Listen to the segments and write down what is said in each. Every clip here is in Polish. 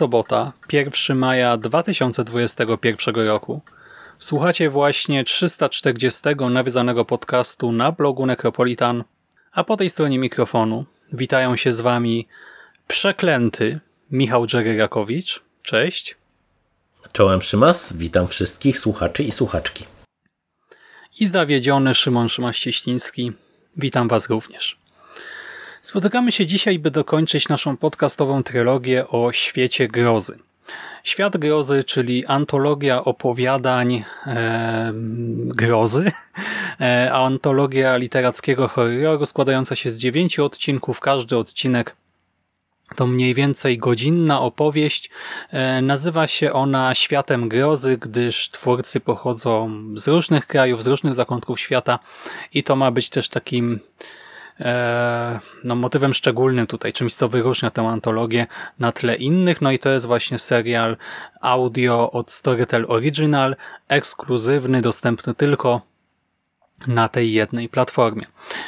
Sobota, 1 maja 2021 roku. Słuchacie właśnie 340 nawiedzonego podcastu na blogu Necropolitan, a po tej stronie mikrofonu witają się z wami przeklęty Michał Dżererakowicz. Cześć. Czołem Szymas, witam wszystkich słuchaczy i słuchaczki. I zawiedziony Szymon Szymaś-Cieśliński. Witam was również. Spotykamy się dzisiaj, by dokończyć naszą podcastową trylogię o świecie grozy. Świat grozy, czyli antologia opowiadań e, grozy, e, antologia literackiego horroru składająca się z dziewięciu odcinków. Każdy odcinek to mniej więcej godzinna opowieść. E, nazywa się ona Światem Grozy, gdyż twórcy pochodzą z różnych krajów, z różnych zakątków świata i to ma być też takim no, motywem szczególnym tutaj, czymś co wyróżnia tę antologię na tle innych, no i to jest właśnie serial audio od Storytel Original, ekskluzywny, dostępny tylko na tej jednej platformie.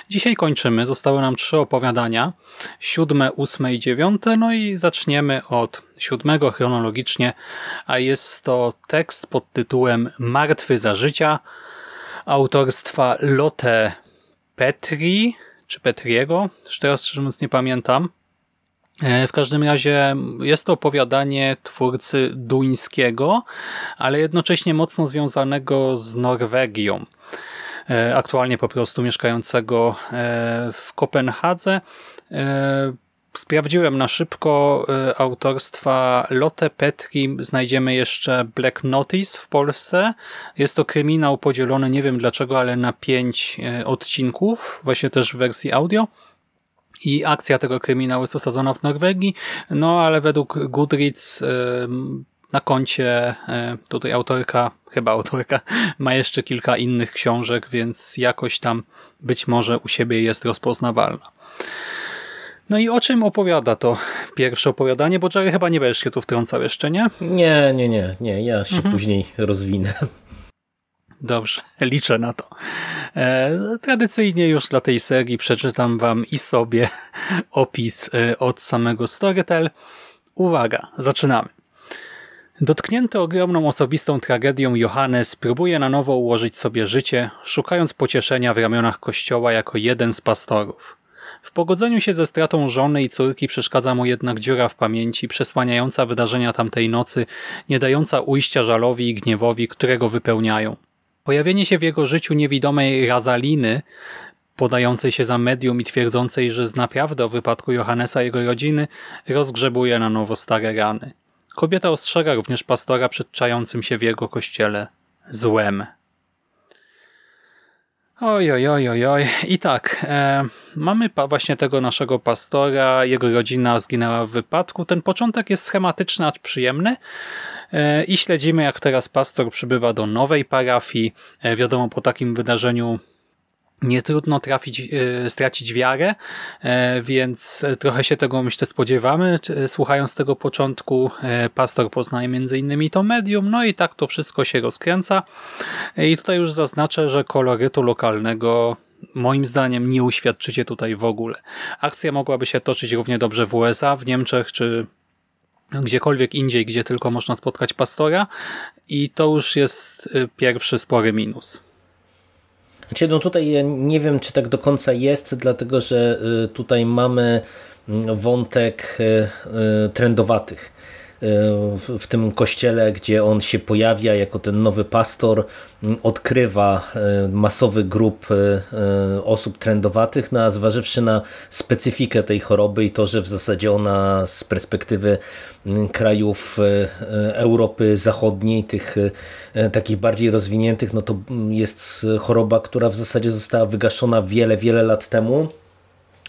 Dzisiaj kończymy, zostały nam trzy opowiadania, siódme, ósme i dziewiąte, no i zaczniemy od siódmego chronologicznie, a jest to tekst pod tytułem Martwy za życia, autorstwa Lotte Petri, czy Petriego, już teraz szczerze mówiąc nie pamiętam. E, w każdym razie jest to opowiadanie twórcy duńskiego, ale jednocześnie mocno związanego z Norwegią. E, aktualnie po prostu mieszkającego e, w Kopenhadze. Sprawdziłem na szybko autorstwa Lotte Petri. Znajdziemy jeszcze Black Notice w Polsce. Jest to kryminał podzielony, nie wiem dlaczego, ale na pięć odcinków, właśnie też w wersji audio. I akcja tego kryminału jest osadzona w Norwegii, no ale według Goodreads na koncie tutaj autorka, chyba autorka, ma jeszcze kilka innych książek, więc jakoś tam być może u siebie jest rozpoznawalna. No i o czym opowiada to pierwsze opowiadanie? Bo Jerry chyba nie będziesz się tu wtrącał jeszcze, nie? Nie, nie, nie, nie. Ja się mhm. później rozwinę. Dobrze, liczę na to. E, tradycyjnie już dla tej serii przeczytam wam i sobie opis e, od samego Storytel. Uwaga, zaczynamy. Dotknięty ogromną osobistą tragedią Johannes próbuje na nowo ułożyć sobie życie, szukając pocieszenia w ramionach kościoła jako jeden z pastorów. W pogodzeniu się ze stratą żony i córki przeszkadza mu jednak dziura w pamięci, przesłaniająca wydarzenia tamtej nocy, nie dająca ujścia żalowi i gniewowi, które go wypełniają. Pojawienie się w jego życiu niewidomej Razaliny, podającej się za medium i twierdzącej, że zna prawdę o wypadku Johannesa i jego rodziny, rozgrzebuje na nowo stare rany. Kobieta ostrzega również pastora przed czającym się w jego kościele złem. Oj, oj, oj, oj, oj. I tak, e, mamy właśnie tego naszego pastora, jego rodzina zginęła w wypadku. Ten początek jest schematyczny, acz przyjemny e, i śledzimy jak teraz pastor przybywa do nowej parafii. E, wiadomo, po takim wydarzeniu nie trudno trafić, e, stracić wiarę, e, więc trochę się tego myślę spodziewamy. E, słuchając tego początku, pastor poznaje między innymi to medium, no i tak to wszystko się rozkręca. I tutaj już zaznaczę, że kolorytu lokalnego moim zdaniem nie uświadczycie tutaj w ogóle. Akcja mogłaby się toczyć równie dobrze w USA, w Niemczech czy gdziekolwiek indziej, gdzie tylko można spotkać pastora i to już jest pierwszy spory minus. Znaczy, no tutaj nie wiem, czy tak do końca jest, dlatego że y, tutaj mamy wątek trendowatych w, w tym kościele, gdzie on się pojawia jako ten nowy pastor, odkrywa e, masowy grup e, e, osób trendowatych, no a zważywszy na specyfikę tej choroby i to, że w zasadzie ona z perspektywy krajów Europy Zachodniej, tych takich bardziej rozwiniętych, no to jest choroba, która w zasadzie została wygaszona wiele, wiele lat temu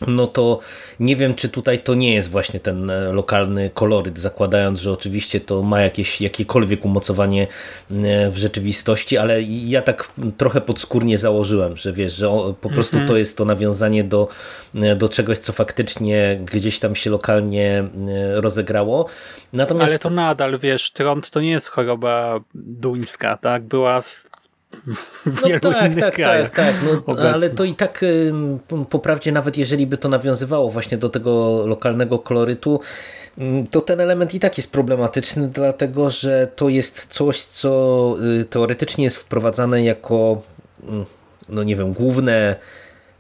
no to nie wiem, czy tutaj to nie jest właśnie ten e, lokalny koloryt, zakładając, że oczywiście to ma jakieś, jakiekolwiek umocowanie e, w rzeczywistości, ale ja tak trochę podskórnie założyłem, że wiesz, że po prostu mm -hmm. to jest to nawiązanie do, e, do czegoś, co faktycznie gdzieś tam się lokalnie rozegrało. Natomiast... Ale to nadal, wiesz, trąd to nie jest choroba duńska, tak? Była w w no wielu tak, innych tak, krajach. Tak, tak, no, ale to i tak po prawdzie nawet jeżeli by to nawiązywało właśnie do tego lokalnego kolorytu, to ten element i tak jest problematyczny, dlatego że to jest coś, co y, teoretycznie jest wprowadzane jako no nie wiem, główne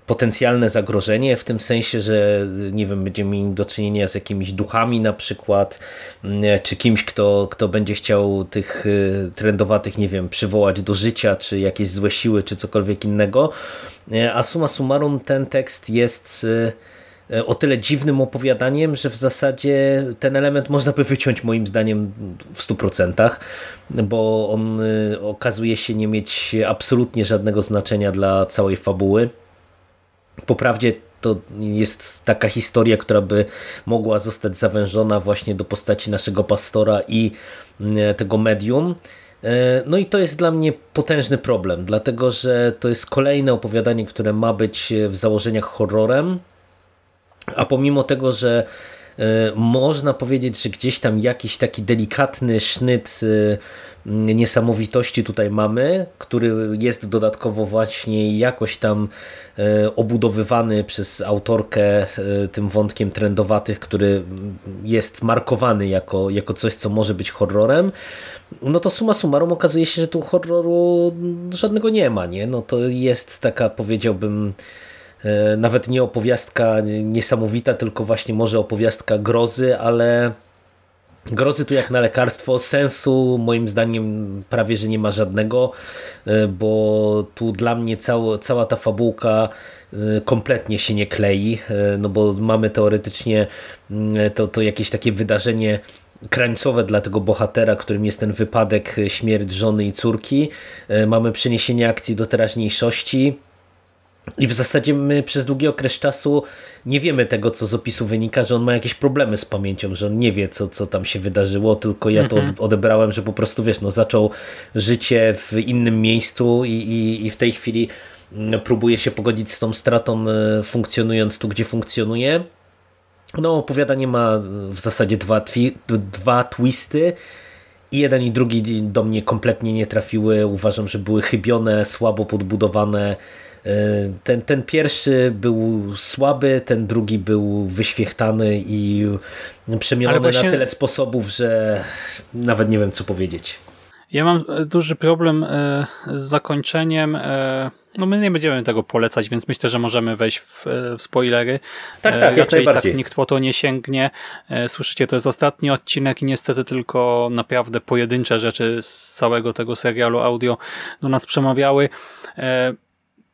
potencjalne zagrożenie w tym sensie, że nie wiem, będziemy mieli do czynienia z jakimiś duchami na przykład, mm, czy kimś, kto, kto będzie chciał tych y, trendowatych, nie wiem, przywołać do życia, czy jakieś złe siły, czy cokolwiek innego. E, a summa summarum ten tekst jest y, y, o tyle dziwnym opowiadaniem, że w zasadzie ten element można by wyciąć moim zdaniem w 100%, bo on okazuje się nie mieć absolutnie żadnego znaczenia dla całej fabuły. Poprawdzie to jest taka historia, która by mogła zostać zawężona właśnie do postaci naszego pastora i mm, tego medium. E, no i to jest dla mnie potężny problem, dlatego że to jest kolejne opowiadanie, które ma być w założeniach horrorem, a pomimo tego, że e, można powiedzieć, że gdzieś tam jakiś taki delikatny sznyt e, niesamowitości tutaj mamy, który jest dodatkowo właśnie jakoś tam e, obudowywany przez autorkę e, tym wątkiem trendowatych, który jest markowany jako, jako coś, co może być horrorem, no to suma summarum okazuje się, że tu horroru żadnego nie ma, nie? No to jest taka, powiedziałbym, e, nawet nie opowiastka niesamowita, tylko właśnie może opowiastka grozy, ale Grozy tu jak na lekarstwo, sensu moim zdaniem prawie, że nie ma żadnego, e, bo tu dla mnie cała, cała ta fabułka e, kompletnie się nie klei, e, no bo mamy teoretycznie mm, to, to jakieś takie wydarzenie krańcowe dla tego bohatera, którym jest ten wypadek, śmierć żony i córki. Mamy przeniesienie akcji do teraźniejszości, i w zasadzie my przez długi okres czasu nie wiemy tego, co z opisu wynika, że on ma jakieś problemy z pamięcią, że on nie wie, co, co tam się wydarzyło, tylko ja to mhm. odebrałem, że po prostu, wiesz, no, zaczął życie w innym miejscu i, i, i w tej chwili mm, próbuje się pogodzić z tą stratą, e, funkcjonując tu, gdzie funkcjonuje. No, opowiadanie ma w zasadzie dwa, twi dwa twisty, i jeden i drugi do mnie kompletnie nie trafiły. Uważam, że były chybione, słabo podbudowane, E, ten, ten pierwszy był słaby, ten drugi był wyświechtany i przemielony właśnie... na tyle sposobów, że nawet nie wiem co powiedzieć. Ja mam duży problem e, z zakończeniem. E, no my nie będziemy tego polecać, więc myślę, że możemy wejść w, w spoilery. Tak, tak, Raczej tak nikt po to nie sięgnie. Słyszycie, to jest ostatni odcinek i niestety tylko naprawdę pojedyncze rzeczy z całego tego serialu audio do nas przemawiały.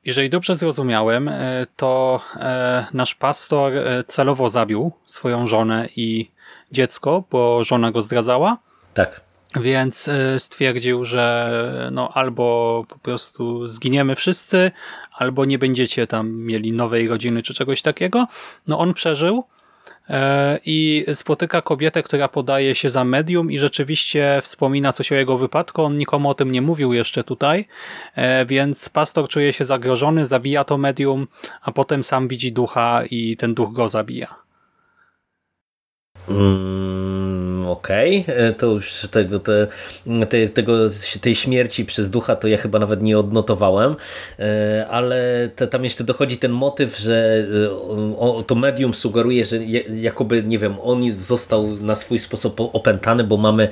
Jeżeli dobrze zrozumiałem, e, to e, nasz pastor e, celowo zabił swoją żonę i dziecko, bo żona go zdradzała. Tak. Więc stwierdził, że no albo po prostu zginiemy wszyscy, albo nie będziecie tam mieli nowej rodziny czy czegoś takiego. No on przeżył, i spotyka kobietę, która podaje się za medium i rzeczywiście wspomina coś o jego wypadku. On nikomu o tym nie mówił jeszcze tutaj, e, więc pastor czuje się zagrożony, zabija to medium, a potem sam widzi ducha i ten duch go zabija. Mm, okej, okay. to już tego, te, te, tego, tej śmierci przez ducha to ja chyba nawet nie odnotowałem, ale te, tam jeszcze dochodzi ten motyw, że o, to medium sugeruje, że jakoby, nie wiem, on został na swój sposób opętany, bo mamy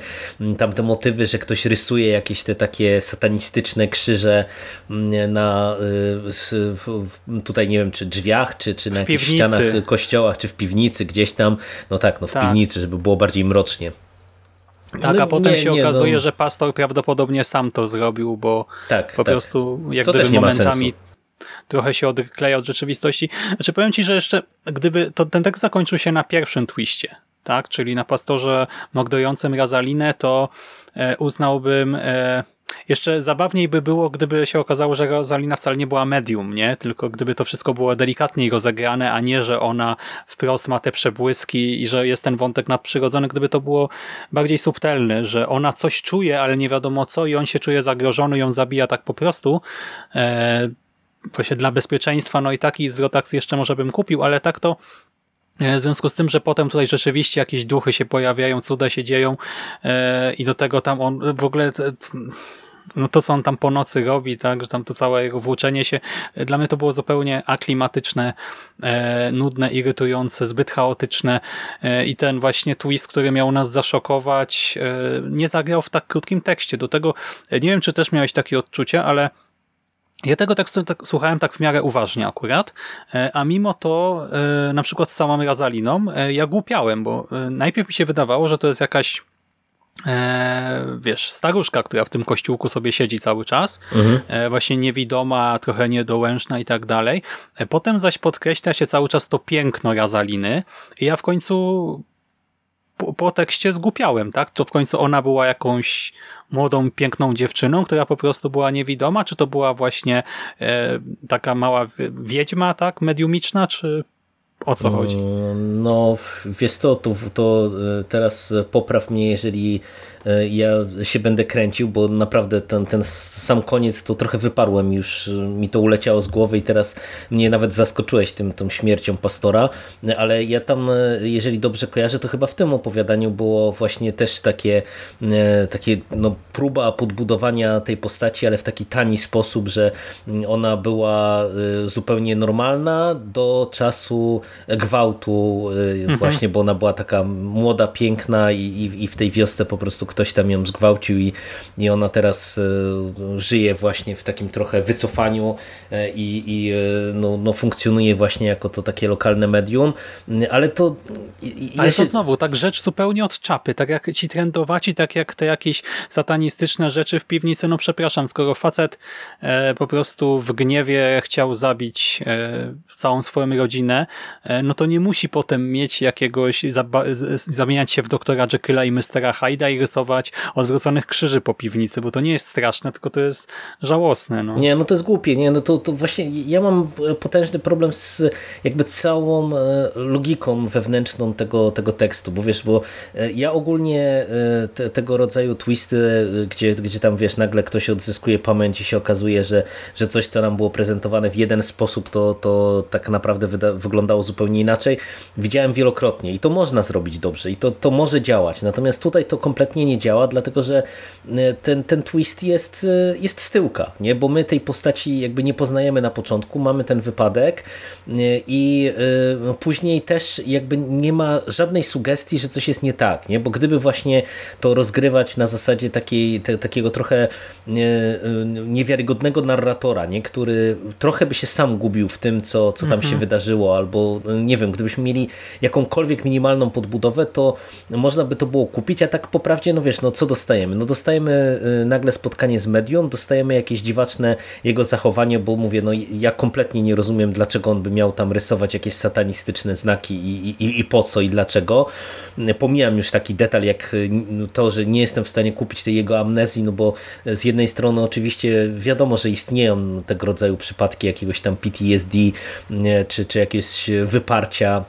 tam te motywy, że ktoś rysuje jakieś te takie satanistyczne krzyże na tutaj nie wiem, czy drzwiach, czy, czy na jakichś ścianach kościołach, czy w piwnicy gdzieś tam, no tak, no w tak. piwnicy, żeby było bardziej mrocznie. Tak, no, a potem nie, się nie, okazuje, no... że pastor prawdopodobnie sam to zrobił, bo tak, po tak. prostu jak gdyby momentami trochę się odkleja od rzeczywistości. Znaczy powiem ci, że jeszcze gdyby to, ten tekst zakończył się na pierwszym twiście, tak, czyli na pastorze mogdojącym Razalinę, to e, uznałbym e, jeszcze zabawniej by było, gdyby się okazało, że Rosalina wcale nie była medium, nie? Tylko gdyby to wszystko było delikatniej rozegrane, a nie, że ona wprost ma te przebłyski i że jest ten wątek nadprzyrodzony, gdyby to było bardziej subtelne, że ona coś czuje, ale nie wiadomo co i on się czuje zagrożony, ją zabija tak po prostu. E, właśnie dla bezpieczeństwa, no i taki zwrot akcji jeszcze może bym kupił, ale tak to w związku z tym, że potem tutaj rzeczywiście jakieś duchy się pojawiają, cuda się dzieją e, i do tego tam on w ogóle no to, co on tam po nocy robi, tak, że tam to całe jego włóczenie się, dla mnie to było zupełnie aklimatyczne, e, nudne, irytujące, zbyt chaotyczne e, i ten właśnie twist, który miał nas zaszokować, e, nie zagrał w tak krótkim tekście. Do tego, nie wiem, czy też miałeś takie odczucia, ale ja tego tekstu tak, słuchałem tak w miarę uważnie akurat, e, a mimo to e, na przykład z samą Razaliną e, ja głupiałem, bo najpierw mi się wydawało, że to jest jakaś wiesz, staruszka, która w tym kościółku sobie siedzi cały czas, mhm. właśnie niewidoma, trochę niedołężna i tak dalej. Potem zaś podkreśla się cały czas to piękno Razaliny i ja w końcu po, po tekście zgłupiałem, tak? To w końcu ona była jakąś młodą, piękną dziewczyną, która po prostu była niewidoma, czy to była właśnie e, taka mała wiedźma, tak? Mediumiczna, czy o co chodzi? No, wiesz co, to, to e, teraz popraw mnie, jeżeli ja się będę kręcił, bo naprawdę ten, ten sam koniec to trochę wyparłem już, mi to uleciało z głowy i teraz mnie nawet zaskoczyłeś tym, tą śmiercią pastora, ale ja tam, e, jeżeli dobrze kojarzę, to chyba w tym opowiadaniu było właśnie też takie, takie no, próba podbudowania tej postaci, ale w taki tani sposób, że ona była zupełnie normalna do czasu gwałtu mhm. właśnie, bo ona była taka młoda, piękna i, i, i, w tej wiosce po prostu ktoś tam ją zgwałcił i, i ona teraz y, żyje właśnie w takim trochę wycofaniu y, i, i no, no funkcjonuje właśnie jako to takie lokalne medium, ale to... Ale ja się... to znowu, tak rzecz zupełnie od czapy, tak jak ci trendowaci, tak jak te jakieś satanistyczne rzeczy w piwnicy, no przepraszam, skoro facet e, po prostu w gniewie chciał zabić e, całą swoją rodzinę, E, no to nie musi potem mieć jakiegoś, zamieniać się w doktora Jekylla i Mistera Hyda i rysować odwróconych krzyży po piwnicy, bo to nie jest straszne, tylko to jest żałosne. No. Nie, no to jest głupie. Nie, no to, to właśnie ja mam potężny problem z jakby całą e, logiką wewnętrzną tego, tego tekstu, bo wiesz, bo e, ja ogólnie te, tego rodzaju twisty, gdzie, gdzie tam wiesz, nagle ktoś odzyskuje pamięć i się okazuje, że, że coś, co nam było prezentowane w jeden sposób, to, to tak naprawdę wyglądało zupełnie inaczej, widziałem wielokrotnie i to można zrobić dobrze i to, to może działać. Natomiast tutaj to kompletnie nie działa, dlatego że e, ten, ten twist jest, e, jest z tyłka, nie? bo my tej postaci jakby nie poznajemy na początku, mamy ten wypadek e, i później też jakby nie ma żadnej sugestii, że coś jest nie tak, nie? bo gdyby właśnie to rozgrywać na zasadzie takiej, te, takiego trochę niewiarygodnego narratora, nie? który trochę by się sam gubił w tym, co, co tam -hmm. się mhm. wydarzyło, albo nie wiem, gdybyśmy mieli jakąkolwiek minimalną podbudowę, to można by to było kupić, a tak po prawdzie, no wiesz, no co dostajemy? No dostajemy y, nagle spotkanie z medium, dostajemy jakieś dziwaczne jego zachowanie, bo mówię, no ja kompletnie nie rozumiem, dlaczego on by miał tam rysować jakieś satanistyczne znaki i, i, i po co i dlaczego. Pomijam już taki detal jak y, to, że nie jestem w stanie kupić tej jego amnezji, no bo z jednej strony oczywiście wiadomo, że istnieją tego rodzaju przypadki jakiegoś tam PTSD czy, czy jakieś wyparcia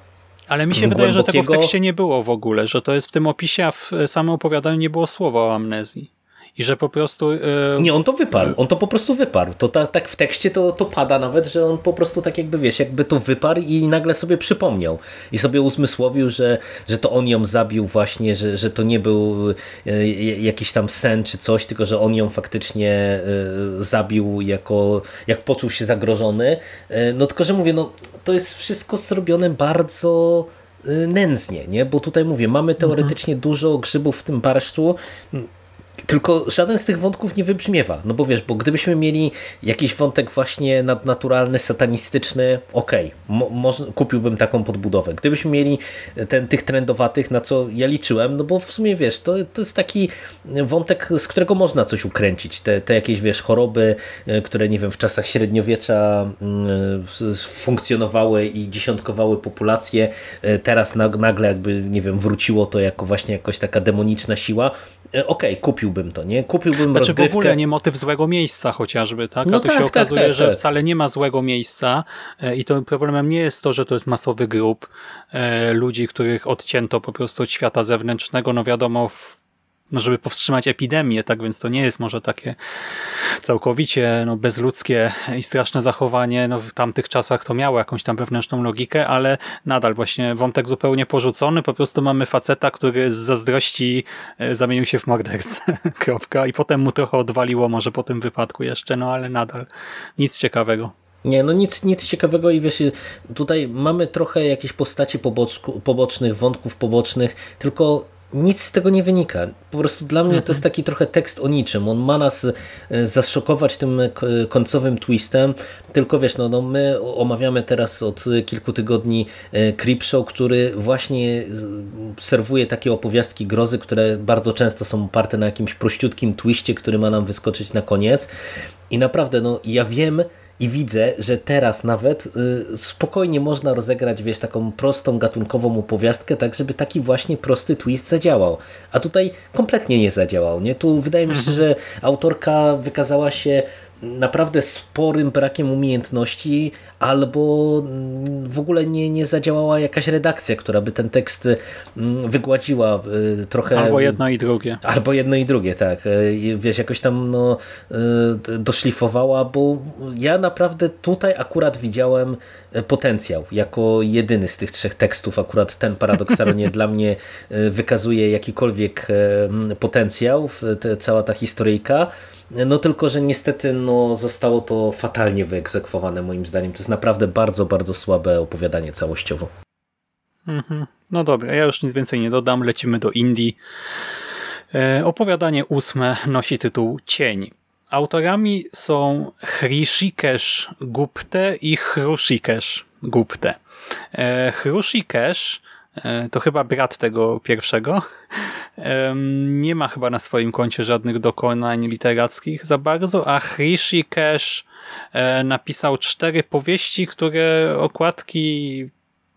ale mi się wydaje, że tego w tekście nie było w ogóle, że to jest w tym opisie, a w samym opowiadaniu nie było słowa o amnezji. I że po prostu... Yy... Nie, on to wyparł, on to po prostu wyparł. To ta, tak w tekście to, to pada nawet, że on po prostu tak jakby, wiesz, jakby to wyparł i nagle sobie przypomniał i sobie uzmysłowił, że, że to on ją zabił właśnie, że, że to nie był yy, jakiś tam sen czy coś, tylko że on ją faktycznie yy, zabił jako, jak poczuł się zagrożony. No tylko, że mówię, no to jest wszystko zrobione bardzo nędznie, nie? bo tutaj mówię, mamy teoretycznie mhm. dużo grzybów w tym barszczu, tylko żaden z tych wątków nie wybrzmiewa. No bo wiesz, bo gdybyśmy mieli jakiś wątek właśnie nadnaturalny, satanistyczny, okej, okay, kupiłbym taką podbudowę. Gdybyśmy mieli ten, tych trendowatych, na co ja liczyłem, no bo w sumie wiesz, to, to jest taki wątek, z którego można coś ukręcić. Te, te jakieś wiesz, choroby, e, które nie wiem, w czasach średniowiecza mm, funkcjonowały i dziesiątkowały populację, e, teraz nagle jakby, nie wiem, wróciło to jako właśnie jakoś taka demoniczna siła. E, okej, okay, kupiłbym to, nie? Kupiłbym znaczy rozgrywkę. w ogóle nie motyw złego miejsca chociażby, tak? A no tu tak, się tak, okazuje, tak, że tak. wcale nie ma złego miejsca e, i to problemem nie jest to, że to jest masowy grup e, ludzi, których odcięto po prostu od świata zewnętrznego, no wiadomo, w no żeby powstrzymać epidemię, tak więc to nie jest może takie całkowicie no, bezludzkie i straszne zachowanie. No, w tamtych czasach to miało jakąś tam wewnętrzną logikę, ale nadal właśnie wątek zupełnie porzucony. Po prostu mamy faceta, który z zazdrości e, zamienił się w mordercę. Kropka. I potem mu trochę odwaliło może po tym wypadku jeszcze, no ale nadal nic ciekawego. Nie, no nic, nic ciekawego i wiesz, tutaj mamy trochę jakieś postaci pobocznych, wątków pobocznych, tylko nic z tego nie wynika. Po prostu dla mnie to jest taki trochę tekst o niczym. On ma nas e, zaszokować tym e, końcowym twistem, tylko wiesz, no, no my omawiamy teraz od kilku tygodni e, Creepshow, który właśnie serwuje takie opowiastki grozy, które bardzo często są oparte na jakimś prościutkim twiście, który ma nam wyskoczyć na koniec. I naprawdę, no ja wiem, i widzę, że teraz nawet y, spokojnie można rozegrać, wiesz, taką prostą, gatunkową opowiastkę, tak żeby taki właśnie prosty twist zadziałał. A tutaj kompletnie nie zadziałał, nie? Tu wydaje mi się, mhm. że autorka wykazała się naprawdę sporym brakiem umiejętności, albo w ogóle nie, nie zadziałała jakaś redakcja, która by ten tekst mm, wygładziła y, trochę. Albo jedno i drugie. Albo jedno i drugie, tak. Y, wiesz, jakoś tam no, y, doszlifowała, bo ja naprawdę tutaj akurat widziałem potencjał. Jako jedyny z tych trzech tekstów, akurat ten paradoksalnie dla mnie wykazuje jakikolwiek potencjał, cała ta historyjka. No tylko, że niestety no, zostało to fatalnie wyegzekwowane moim zdaniem. To jest naprawdę bardzo, bardzo słabe opowiadanie całościowo. Mhm. No dobra, ja już nic więcej nie dodam. Lecimy do Indii. E, opowiadanie ósme nosi tytuł Cień. Autorami są Hrishikesh Gupte i Hrushikesh Gupte. E, Hrushikesh to chyba brat tego pierwszego. Nie ma chyba na swoim koncie żadnych dokonań literackich za bardzo, a Hrishikesh e, napisał cztery powieści, które okładki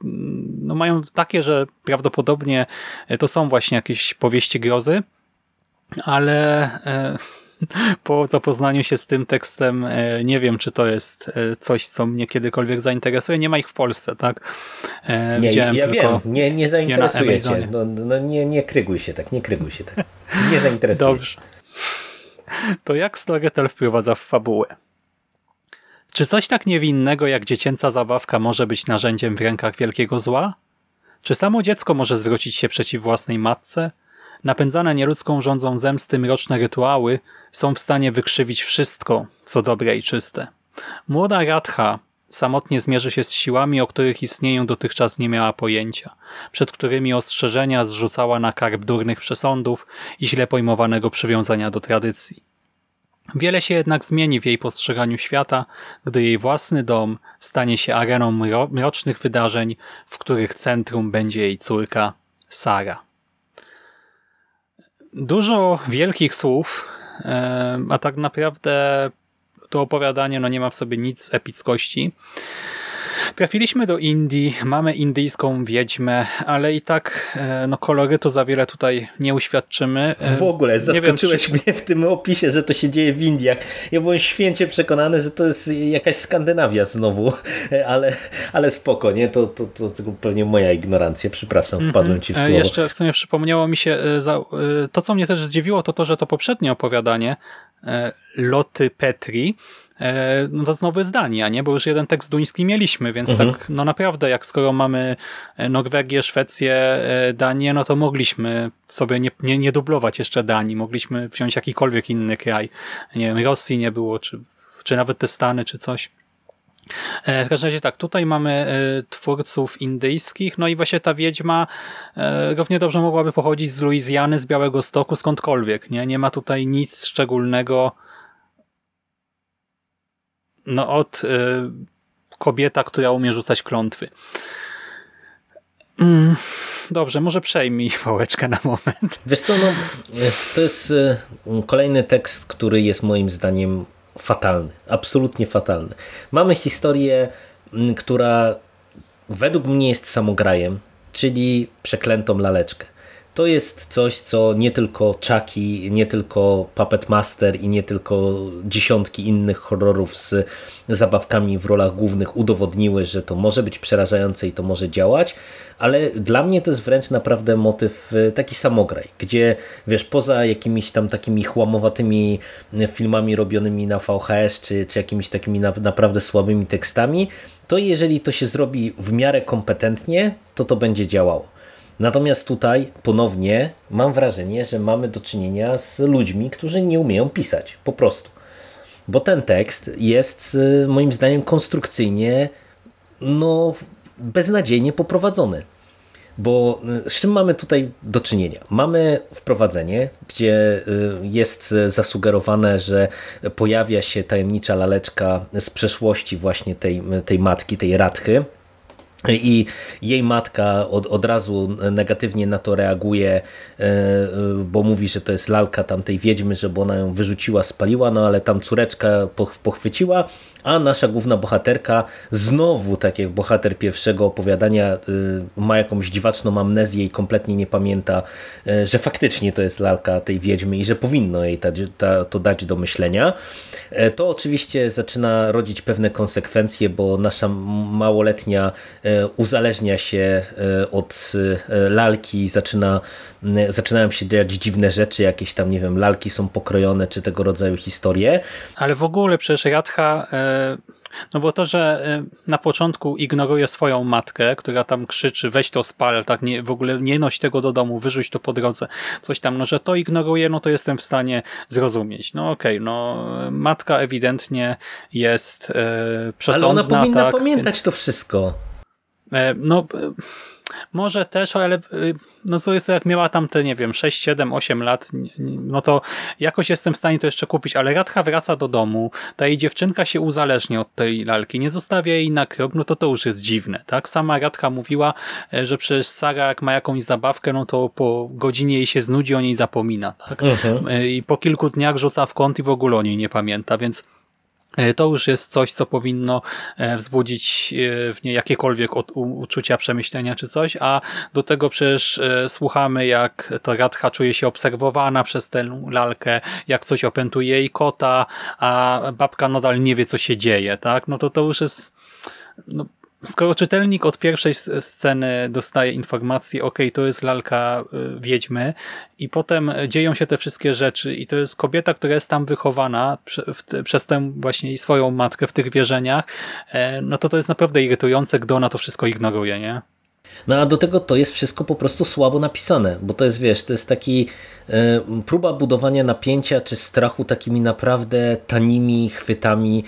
mm, no mają takie, że prawdopodobnie to są właśnie jakieś powieści grozy, ale e, po zapoznaniu się z tym tekstem e, nie wiem, czy to jest e, coś, co mnie kiedykolwiek zainteresuje. Nie ma ich w Polsce, tak? E, nie, Widziałem ja tylko wiem, nie, nie zainteresuje cię. No, no, nie, nie kryguj się tak, nie kryguj się tak. Nie zainteresuje. Dobrze. To jak Storytel wprowadza w fabułę? Czy coś tak niewinnego jak dziecięca zabawka może być narzędziem w rękach wielkiego zła? Czy samo dziecko może zwrócić się przeciw własnej matce? Napędzane nieludzką rządzą zemsty mroczne rytuały są w stanie wykrzywić wszystko, co dobre i czyste. Młoda Radha samotnie zmierzy się z siłami, o których istnieją dotychczas nie miała pojęcia, przed którymi ostrzeżenia zrzucała na karb durnych przesądów i źle pojmowanego przywiązania do tradycji. Wiele się jednak zmieni w jej postrzeganiu świata, gdy jej własny dom stanie się areną mrocznych wydarzeń, w których centrum będzie jej córka Sara. Dużo wielkich słów, a tak naprawdę to opowiadanie no nie ma w sobie nic epickości. Trafiliśmy do Indii, mamy indyjską wiedźmę, ale i tak e, no, kolorytu za wiele tutaj nie uświadczymy. E, w ogóle zaskoczyłeś wiem, czy... mnie w tym opisie, że to się dzieje w Indiach. Ja byłem święcie przekonany, że to jest jakaś Skandynawia znowu, ale, ale spoko, nie? To, to, to, to pewnie moja ignorancja, przepraszam, mhm. wpadłem ci w słowo. Jeszcze w sumie przypomniało mi się, to co mnie też zdziwiło, to to, że to poprzednie opowiadanie Loty Petri E, no to znowu jest Dania, nie? Bo już jeden tekst duński mieliśmy, więc mhm. tak, no naprawdę, jak skoro mamy e, Norwegię, Szwecję, e, Danię, no to mogliśmy sobie nie, nie, nie dublować jeszcze Danii, mogliśmy wziąć jakikolwiek inny kraj. Nie wiem, Rosji nie było, czy, czy nawet te Stany, czy coś. W każdym razie tak, tutaj mamy twórców indyjskich, no i właśnie ta wiedźma równie dobrze mogłaby pochodzić z Luizjany, z Białego Stoku, skądkolwiek, nie? Nie ma tutaj nic szczególnego, no od y, kobieta, która umie rzucać klątwy. Mm, dobrze, może przejmij pałeczkę na moment. Wiesz no, to jest y, kolejny tekst, który jest moim zdaniem fatalny. Absolutnie fatalny. Mamy historię, mm, która według mnie jest samograjem, czyli przeklętą laleczkę to jest coś, co nie tylko Chucky, nie tylko Puppet Master i nie tylko dziesiątki innych horrorów z zabawkami w rolach głównych udowodniły, że to może być przerażające i to może działać, ale dla mnie to jest wręcz naprawdę motyw e, taki samograj, gdzie wiesz, poza jakimiś tam takimi chłamowatymi filmami robionymi na VHS, czy, czy jakimiś takimi na, naprawdę słabymi tekstami, to jeżeli to się zrobi w miarę kompetentnie, to to będzie działało. Natomiast tutaj ponownie mam wrażenie, że mamy do czynienia z ludźmi, którzy nie umieją pisać, po prostu. Bo ten tekst jest y, moim zdaniem konstrukcyjnie no, beznadziejnie poprowadzony. Bo y, z czym mamy tutaj do czynienia? Mamy wprowadzenie, gdzie y, jest zasugerowane, że pojawia się tajemnicza laleczka z przeszłości właśnie tej, tej matki, tej radchy, i jej matka od, od razu negatywnie na to reaguje, e, bo mówi, że to jest lalka tamtej wiedźmy, żeby ona ją wyrzuciła, spaliła, no ale tam córeczka pochwyciła, a nasza główna bohaterka znowu, tak jak bohater pierwszego opowiadania, y, ma jakąś dziwaczną amnezję i kompletnie nie pamięta, y, że faktycznie to jest lalka tej wiedźmy i że powinno jej ta, ta, to dać do myślenia. E, to oczywiście zaczyna rodzić pewne konsekwencje, bo nasza małoletnia e, uzależnia się e, od lalki, zaczyna, zaczynają się dziać dziwne rzeczy, jakieś tam, nie wiem, lalki są pokrojone, czy tego rodzaju historie. Ale w ogóle przecież Radha no bo to, że y, na początku ignoruje swoją matkę, która tam krzyczy, weź to spal, tak nie, w ogóle nie noś tego do domu, wyrzuć to po drodze, coś tam, no że to ignoruje, no to jestem w stanie zrozumieć. No okej, okay, no matka ewidentnie jest e, przesądna. Ale ona powinna tak, pamiętać więc... to wszystko. E, no może też, ale y, no to jest jak miała tam te, nie wiem, 6, 7, 8 lat, no to jakoś jestem w stanie to jeszcze kupić, ale Radha wraca do domu, ta jej dziewczynka się uzależnia od tej lalki, nie zostawia jej na krok, no to to już jest dziwne, tak? Sama Radha mówiła, e, że przecież Sara jak ma jakąś zabawkę, no to po godzinie jej się znudzi, o niej zapomina, tak? Mhm. E, I po kilku dniach rzuca w kąt i w ogóle o niej nie pamięta, więc to już jest coś, co powinno e, wzbudzić e, w niej jakiekolwiek uczucia, przemyślenia czy coś, a do tego przecież słuchamy, jak to Radha czuje się obserwowana przez tę lalkę, jak coś opętuje jej kota, a babka nadal nie wie, co się dzieje, tak? No to to już jest no, skoro czytelnik od pierwszej sceny dostaje informację, ok, to jest lalka y, wiedźmy i potem dzieją się te wszystkie rzeczy i to jest kobieta, która jest tam wychowana przez tę właśnie swoją matkę w tych wierzeniach, e, no to to jest naprawdę irytujące, gdy ona to wszystko ignoruje, nie? No a do tego to jest wszystko po prostu słabo napisane, bo to jest, wiesz, to jest taki e, próba budowania napięcia czy strachu takimi naprawdę tanimi chwytami,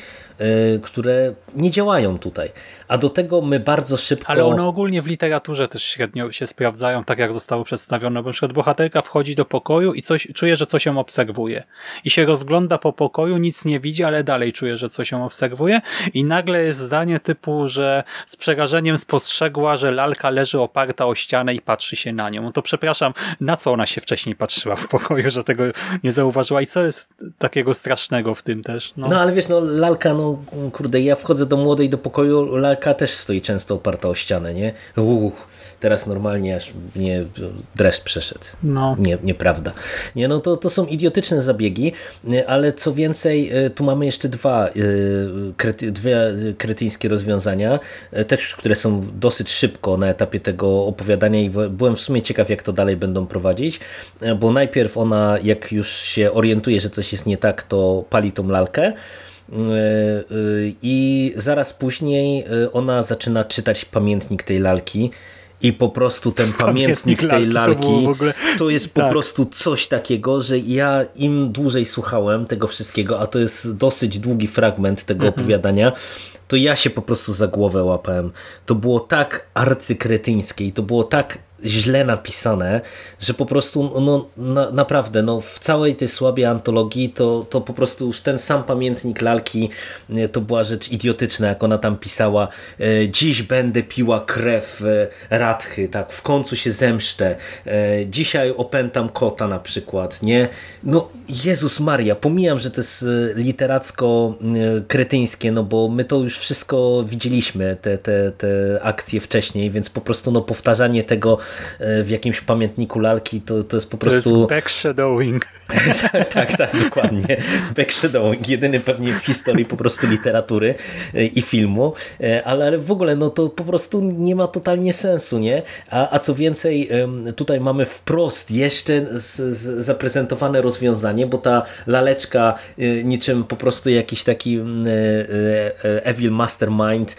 które nie działają tutaj. A do tego my bardzo szybko... Ale one ogólnie w literaturze też średnio się sprawdzają, tak jak zostało przedstawione. Bo na przykład bohaterka wchodzi do pokoju i coś, czuje, że coś ją obserwuje. I się rozgląda po pokoju, nic nie widzi, ale dalej czuje, że coś ją obserwuje. I nagle jest zdanie typu, że z przerażeniem spostrzegła, że lalka leży oparta o ścianę i patrzy się na nią. No to przepraszam, na co ona się wcześniej patrzyła w pokoju, że tego nie zauważyła i co jest takiego strasznego w tym też? No, no ale wiesz, no lalka no, no kurde, ja wchodzę do młodej do pokoju, lalka też stoi często oparta o ścianę, nie? Uch, teraz normalnie aż mnie dreszcz przeszedł. No. Nie, nieprawda. Nie, no to, to są idiotyczne zabiegi, ale co więcej, tu mamy jeszcze dwa krety, dwie kretyńskie rozwiązania, też, które są dosyć szybko na etapie tego opowiadania i byłem w sumie ciekaw, jak to dalej będą prowadzić, bo najpierw ona, jak już się orientuje, że coś jest nie tak, to pali tą lalkę, i zaraz później ona zaczyna czytać pamiętnik tej lalki i po prostu ten pamiętnik, tej lalki to, ogóle... to jest po tak. prostu coś takiego, że ja im dłużej słuchałem tego wszystkiego, a to jest dosyć długi fragment tego mhm. opowiadania, to ja się po prostu za głowę łapałem. To było tak arcykretyńskie i to było tak źle napisane, że po prostu no, na, naprawdę no, w całej tej słabej antologii to, to po prostu już ten sam pamiętnik lalki to była rzecz idiotyczna, jak ona tam pisała e, dziś będę piła krew e, Radchy, tak, w końcu się zemszczę, e, dzisiaj opętam kota na przykład, nie? No Jezus Maria, pomijam, że to jest literacko kretyńskie, no bo my to już wszystko widzieliśmy, te, te, te akcje wcześniej, więc po prostu no powtarzanie tego w jakimś pamiętniku lalki, to, to jest po prostu... To jest backshadowing. tak, tak, tak, dokładnie. Backshadowing, jedyny pewnie w historii po prostu literatury e, i filmu, e, ale w ogóle no to po prostu nie ma totalnie sensu, nie? A, a co więcej, tutaj mamy wprost jeszcze z, z zaprezentowane rozwiązanie, bo ta laleczka e, niczym po prostu jakiś taki evil mastermind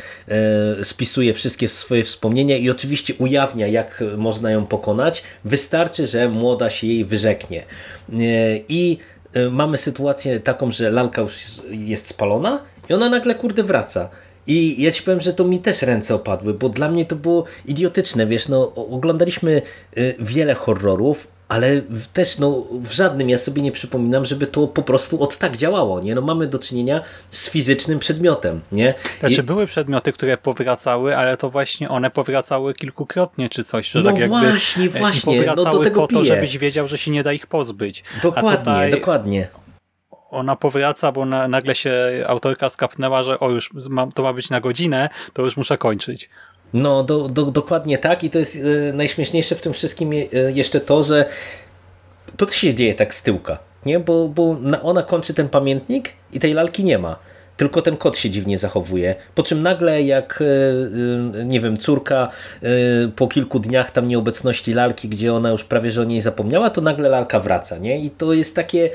spisuje wszystkie swoje wspomnienia i oczywiście ujawnia, jak można ją pokonać. Wystarczy, że młoda się jej wyrzeknie. E, I e, mamy sytuację taką, że lalka już jest spalona i ona nagle kurde wraca. I ja ci powiem, że to mi też ręce opadły, bo dla mnie to było idiotyczne, wiesz, no oglądaliśmy e, wiele horrorów, ale też no, w żadnym ja sobie nie przypominam, żeby to po prostu od tak działało. Nie? No, mamy do czynienia z fizycznym przedmiotem. Nie? Znaczy I... były przedmioty, które powracały, ale to właśnie one powracały kilkukrotnie czy coś. Że no tak jakby właśnie, właśnie. I powracały no do tego po to, piję. żebyś wiedział, że się nie da ich pozbyć. Dokładnie, tutaj... dokładnie ona powraca, bo na, nagle się autorka skapnęła, że o już ma, to ma być na godzinę, to już muszę kończyć. No, do, do, dokładnie tak i to jest e, najśmieszniejsze w tym wszystkim e, jeszcze to, że to się dzieje tak z tyłka, nie? Bo, bo ona kończy ten pamiętnik i tej lalki nie ma tylko ten kot się dziwnie zachowuje. Po czym nagle jak, e, nie wiem, córka po kilku dniach tam nieobecności lalki, gdzie ona już prawie że o niej zapomniała, to nagle lalka wraca, nie? I to jest takie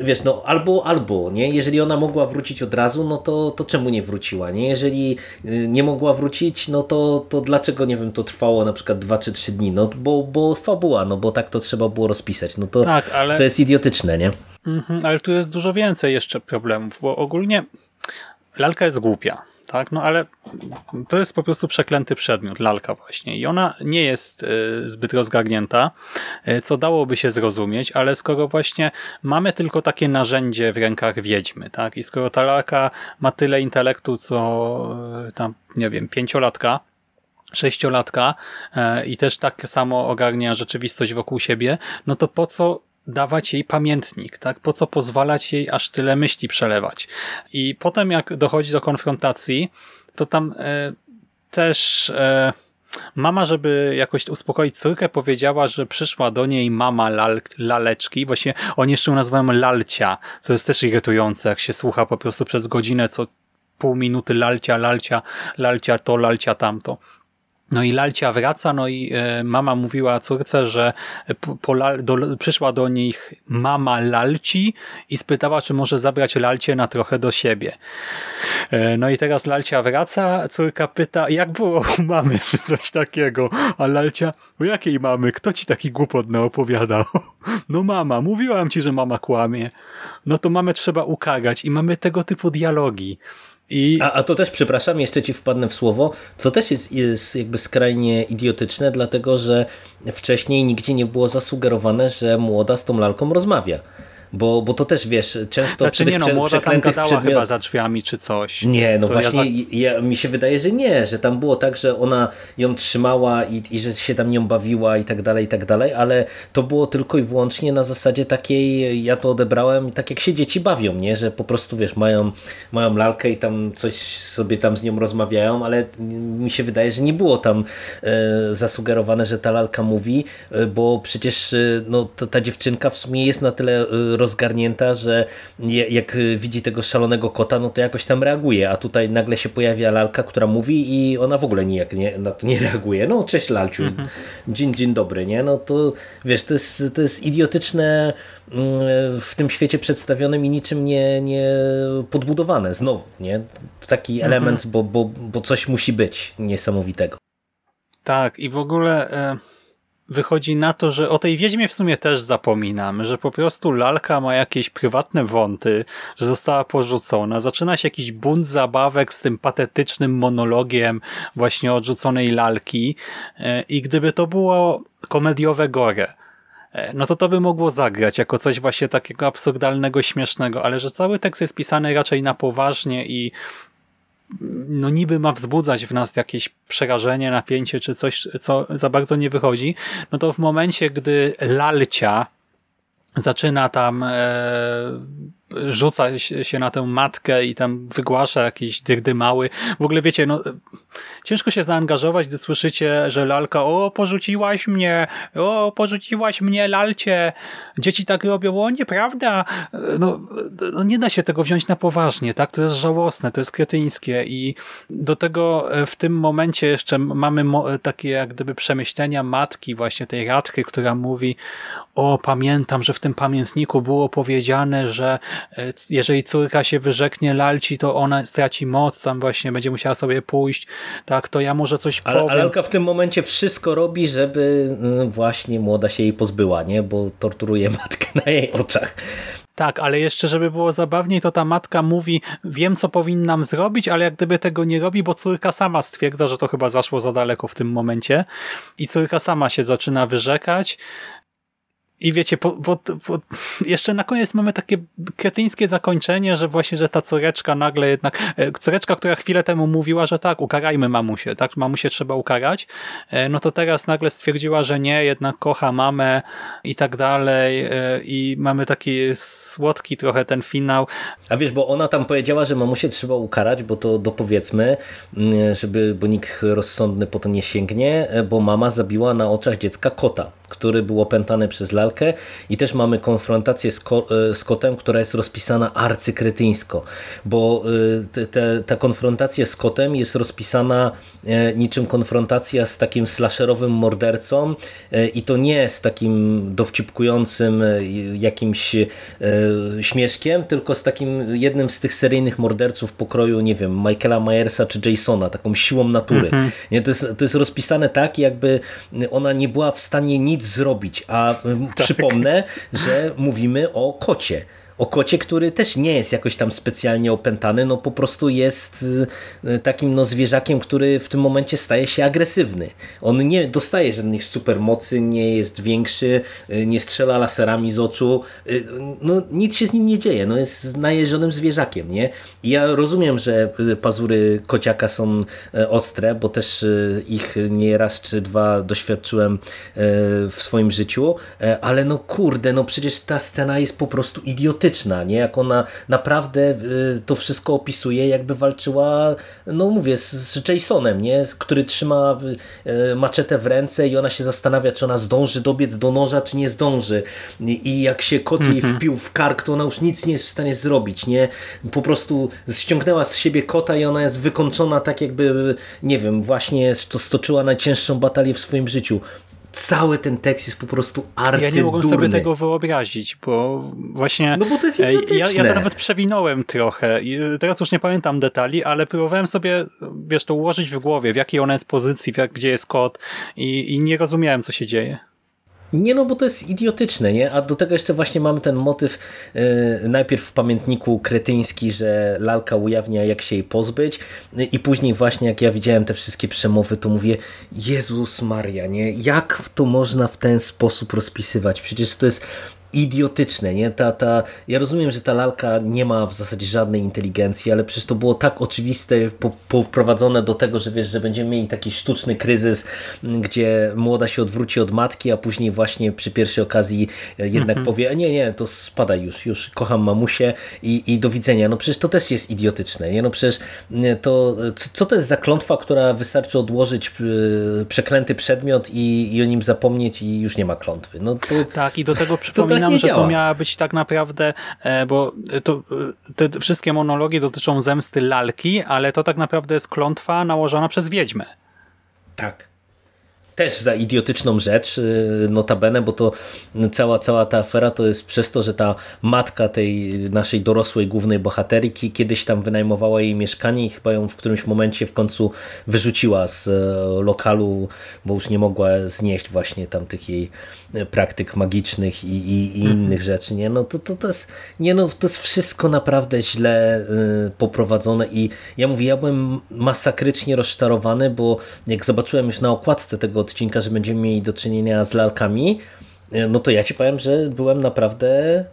wiesz, no albo, albo, nie? Jeżeli ona mogła wrócić od razu, no to, to czemu nie wróciła, nie? Jeżeli nie mogła wrócić, no to, to dlaczego, nie wiem, to trwało na przykład 2 czy 3 dni? No bo, bo fabuła, no bo tak to trzeba było rozpisać. No to, tak, ale... to jest idiotyczne, nie? Mhm, ale tu jest dużo więcej jeszcze problemów, bo ogólnie lalka jest głupia tak? No ale to jest po prostu przeklęty przedmiot, lalka właśnie i ona nie jest y, zbyt rozgarnięta, y, co dałoby się zrozumieć, ale skoro właśnie mamy tylko takie narzędzie w rękach wiedźmy, tak? I skoro ta lalka ma tyle intelektu, co y, tam, nie wiem, pięciolatka, sześciolatka i też tak samo ogarnia rzeczywistość wokół siebie, no to po co dawać jej pamiętnik, tak? Po co pozwalać jej aż tyle myśli przelewać? I potem jak dochodzi do konfrontacji, to tam e, też e, mama, żeby jakoś uspokoić córkę, powiedziała, że przyszła do niej mama lal, laleczki, właśnie oni jeszcze ją nazywają lalcia, co jest też irytujące, jak się słucha po prostu przez godzinę, co pół minuty lalcia, lalcia, lalcia to, lalcia tamto. No i Lalcia wraca, no i e, mama mówiła córce, że po, do, przyszła do nich mama Lalci i spytała, czy może zabrać Lalcie na trochę do siebie. E, no i teraz Lalcia wraca, córka pyta, jak było u mamy, czy coś takiego. A Lalcia, u jakiej mamy? Kto ci taki głupot opowiadał? No mama, mówiłam ci, że mama kłamie. No to mamę trzeba ukarać i mamy tego typu dialogi. I... A, a to też, przepraszam, jeszcze ci wpadnę w słowo, co też jest, jest jakby skrajnie idiotyczne, dlatego że wcześniej nigdzie nie było zasugerowane, że młoda z tą lalką rozmawia. Bo, bo to też wiesz, często znaczy, przy nie tych no, młoda tam gadała przedmiot... chyba za drzwiami czy coś. Nie, no to właśnie ja za... ja, mi się wydaje, że nie, że tam było tak, że ona ją trzymała i, i że się tam nią bawiła i tak dalej, i tak dalej, ale to było tylko i wyłącznie na zasadzie takiej, ja to odebrałem tak jak się dzieci bawią, nie, że po prostu wiesz, mają, mają lalkę i tam coś sobie tam z nią rozmawiają, ale mi się wydaje, że nie było tam e, zasugerowane, że ta lalka mówi, e, bo przecież e, no, to, ta dziewczynka w sumie jest na tyle e, rozgarnięta, że jak widzi tego szalonego kota, no to jakoś tam reaguje, a tutaj nagle się pojawia lalka, która mówi i ona w ogóle nijak nie, na to nie reaguje. No cześć lalciu, mhm. dzień, dzień dobry, nie? No to wiesz, to jest, to jest idiotyczne mm, w tym świecie przedstawionym i niczym nie, nie podbudowane znowu, nie? Taki mhm. element, bo, bo, bo coś musi być niesamowitego. Tak i w ogóle... Y wychodzi na to, że o tej Wiedźmie w sumie też zapominamy, że po prostu lalka ma jakieś prywatne wąty, że została porzucona, zaczyna się jakiś bunt zabawek z tym patetycznym monologiem właśnie odrzuconej lalki. E, i gdyby to było komediowe gore, e, no to to by mogło zagrać jako coś właśnie takiego absurdalnego, śmiesznego, ale że cały tekst jest pisany raczej na poważnie i no niby ma wzbudzać w nas jakieś przerażenie, napięcie czy coś, co za bardzo nie wychodzi, no to w momencie, gdy lalcia zaczyna tam e, rzuca się na tę matkę i tam wygłasza jakieś dyrdy mały. W ogóle wiecie, no ciężko się zaangażować, gdy słyszycie, że lalka o, porzuciłaś mnie, o, porzuciłaś mnie, lalcie. Dzieci tak robią, o, nieprawda. No, no nie da się tego wziąć na poważnie, tak? To jest żałosne, to jest kretyńskie i do tego e, w tym momencie jeszcze mamy takie jak gdyby przemyślenia matki właśnie tej Radky, która mówi o, pamiętam, że w tym pamiętniku było powiedziane, że e, jeżeli córka się wyrzeknie lalci, to ona straci moc, tam właśnie będzie musiała sobie pójść, tak, to ja może coś ale, powiem. Ale Lalka w tym momencie wszystko robi, żeby mm, właśnie młoda się jej pozbyła, nie, bo torturuje matkę na jej oczach. Tak, ale jeszcze, żeby było zabawniej, to ta matka mówi, wiem, co powinnam zrobić, ale jak gdyby tego nie robi, bo córka sama stwierdza, że to chyba zaszło za daleko w tym momencie i córka sama się zaczyna wyrzekać i wiecie, po, po, po, jeszcze na koniec mamy takie kretyńskie zakończenie, że właśnie, że ta córeczka nagle jednak, e, córeczka, która chwilę temu mówiła, że tak, ukarajmy mamusię, tak, mamusię trzeba ukarać, e, no to teraz nagle stwierdziła, że nie, jednak kocha mamę i tak dalej e, i mamy taki słodki trochę ten finał. A wiesz, bo ona tam powiedziała, że mamusię trzeba ukarać, bo to dopowiedzmy, mm, żeby, bo nikt rozsądny po to nie sięgnie, bo mama zabiła na oczach dziecka kota który był opętany przez lalkę i też mamy konfrontację z, ko e, z kotem, która jest rozpisana arcykretyńsko, bo e, te, ta konfrontacja z kotem jest rozpisana e, niczym konfrontacja z takim slasherowym mordercą i to nie z takim dowcipkującym jakimś śmieszkiem, tylko z takim jednym z tych seryjnych morderców pokroju, nie wiem, Michaela Myersa czy Jasona, taką siłą natury. -hmm. Nie, to, jest, to jest rozpisane tak, jakby ona nie była w stanie nic nic zrobić. A tak. przypomnę, że mówimy o kocie o kocie, który też nie jest jakoś tam specjalnie opętany, no po prostu jest y, takim no zwierzakiem, który w tym momencie staje się agresywny. On nie dostaje żadnych supermocy, nie jest większy, y, nie strzela laserami z oczu, y, no nic się z nim nie dzieje, no jest najeżonym zwierzakiem, nie? I ja rozumiem, że pazury kociaka są ostre, bo też ich nie raz czy dwa doświadczyłem w swoim życiu, ale no kurde, no przecież ta scena jest po prostu idiotyczna nie? Jak ona naprawdę y, to wszystko opisuje, jakby walczyła, no mówię, z Jasonem, nie? Który trzyma y, maczetę w ręce i ona się zastanawia, czy ona zdąży dobiec do noża, czy nie zdąży. I jak się kot jej mhm. wpił w kark, to ona już nic nie jest w stanie zrobić, nie? Po prostu ściągnęła z siebie kota i ona jest wykończona tak jakby, nie wiem, właśnie stoczyła najcięższą batalię w swoim życiu cały ten tekst jest po prostu arcydurny. Ja nie mogłem sobie tego wyobrazić, bo właśnie... No bo to jest ja, ja to nawet przewinąłem trochę. Teraz już nie pamiętam detali, ale próbowałem sobie, wiesz, to ułożyć w głowie, w jakiej ona jest pozycji, jak, gdzie jest kod i, i nie rozumiałem, co się dzieje. Nie no, bo to jest idiotyczne, nie? A do tego jeszcze właśnie mamy ten motyw yy, najpierw w pamiętniku kretyński, że lalka ujawnia jak się jej pozbyć yy, i później właśnie jak ja widziałem te wszystkie przemowy, to mówię Jezus Maria, nie? Jak to można w ten sposób rozpisywać? Przecież to jest idiotyczne, nie? Ta, ta, ja rozumiem, że ta lalka nie ma w zasadzie żadnej inteligencji, ale przecież to było tak oczywiste, poprowadzone do tego, że wiesz, że będziemy mieli taki sztuczny kryzys, gdzie młoda się odwróci od matki, a później właśnie przy pierwszej okazji jednak mhm. powie, nie, nie, to spadaj już, już kocham mamusię i, i do widzenia. No przecież to też jest idiotyczne, nie? No przecież to, co to jest za klątwa, która wystarczy odłożyć e, przeklęty przedmiot i, i o nim zapomnieć i już nie ma klątwy. No to, tak, i do tego przypominam przypominam, że to miała być tak naprawdę, e, bo to, e, te wszystkie monologi dotyczą zemsty lalki, ale to tak naprawdę jest klątwa nałożona przez wiedźmę. Tak też za idiotyczną rzecz, y, notabene, bo to cała, cała ta afera to jest przez to, że ta matka tej naszej dorosłej głównej bohaterki kiedyś tam wynajmowała jej mieszkanie i chyba ją w którymś momencie w końcu wyrzuciła z e, lokalu, bo już nie mogła znieść właśnie tam tych jej e, praktyk magicznych i, i, i mhm. innych rzeczy. Nie? No to, to, to, jest, nie no, to jest wszystko naprawdę źle y, poprowadzone i ja mówię, ja byłem masakrycznie rozczarowany, bo jak zobaczyłem już na okładce tego odcinka, że będziemy mieli do czynienia z lalkami, e, no to ja ci powiem, że byłem naprawdę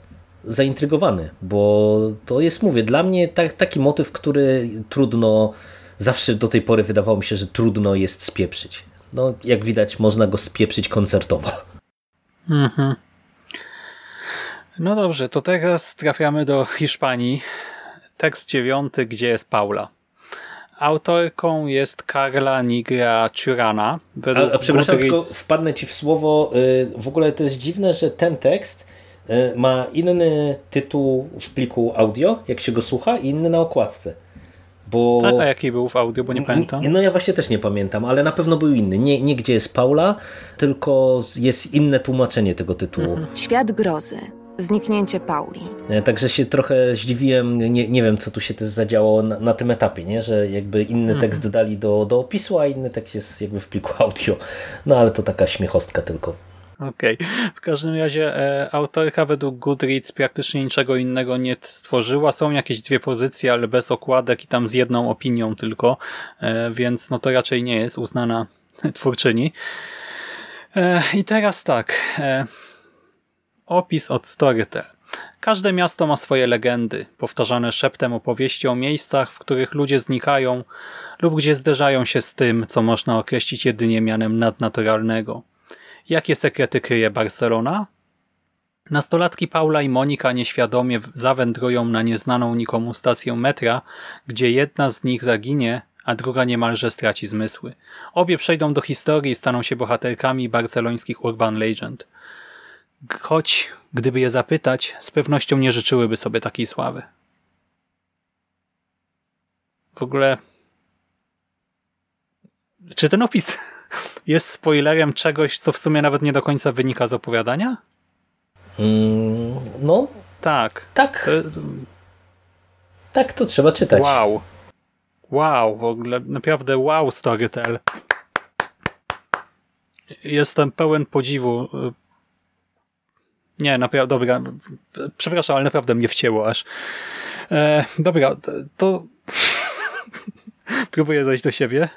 zaintrygowany, bo to jest, mówię, dla mnie tak, taki motyw, który trudno, zawsze do tej pory wydawało mi się, że trudno jest spieprzyć. No, jak widać, można go spieprzyć koncertowo. Mhm. No dobrze, to teraz trafiamy do Hiszpanii. Tekst dziewiąty, gdzie jest Paula. Autorką jest Carla Nigra Ciurana. A, a przepraszam, tylko wpadnę ci w słowo. Y, w ogóle to jest dziwne, że ten tekst y, ma inny tytuł w pliku audio, jak się go słucha, i inny na okładce. Bo... Tak, a jaki był w audio, bo nie pamiętam. No ja właśnie też nie pamiętam, ale na pewno był inny. Nie, nie gdzie jest Paula, tylko jest inne tłumaczenie tego tytułu. Mhm. Świat grozy zniknięcie Pauli. E, także się trochę zdziwiłem, nie, nie wiem co tu się też zadziało na, na tym etapie, nie? że jakby inny mhm. tekst dali do, do opisu, a inny tekst jest jakby w pliku audio. No ale to taka śmiechostka tylko. Okej. Okay. W każdym razie e, autorka według Goodreads praktycznie niczego innego nie stworzyła. Są jakieś dwie pozycje, ale bez okładek i tam z jedną opinią tylko, e, więc no to raczej nie jest uznana twórczyni. E, I teraz tak. E, Opis od Storytel. Każde miasto ma swoje legendy, powtarzane szeptem opowieści o miejscach, w których ludzie znikają lub gdzie zderzają się z tym, co można określić jedynie mianem nadnaturalnego. Jakie sekrety kryje Barcelona? Nastolatki Paula i Monika nieświadomie zawędrują na nieznaną nikomu stację metra, gdzie jedna z nich zaginie, a druga niemalże straci zmysły. Obie przejdą do historii i staną się bohaterkami barcelońskich urban legend choć gdyby je zapytać, z pewnością nie życzyłyby sobie takiej sławy. W ogóle czy ten opis jest spoilerem czegoś, co w sumie nawet nie do końca wynika z opowiadania? Mm, no. Tak. Tak. Tak, to trzeba czytać. Wow. Wow, w ogóle naprawdę wow Storytel. Jestem pełen podziwu nie, naprawdę, dobra, przepraszam, ale naprawdę mnie wcięło aż. E, dobra, to, próbuję dojść do siebie.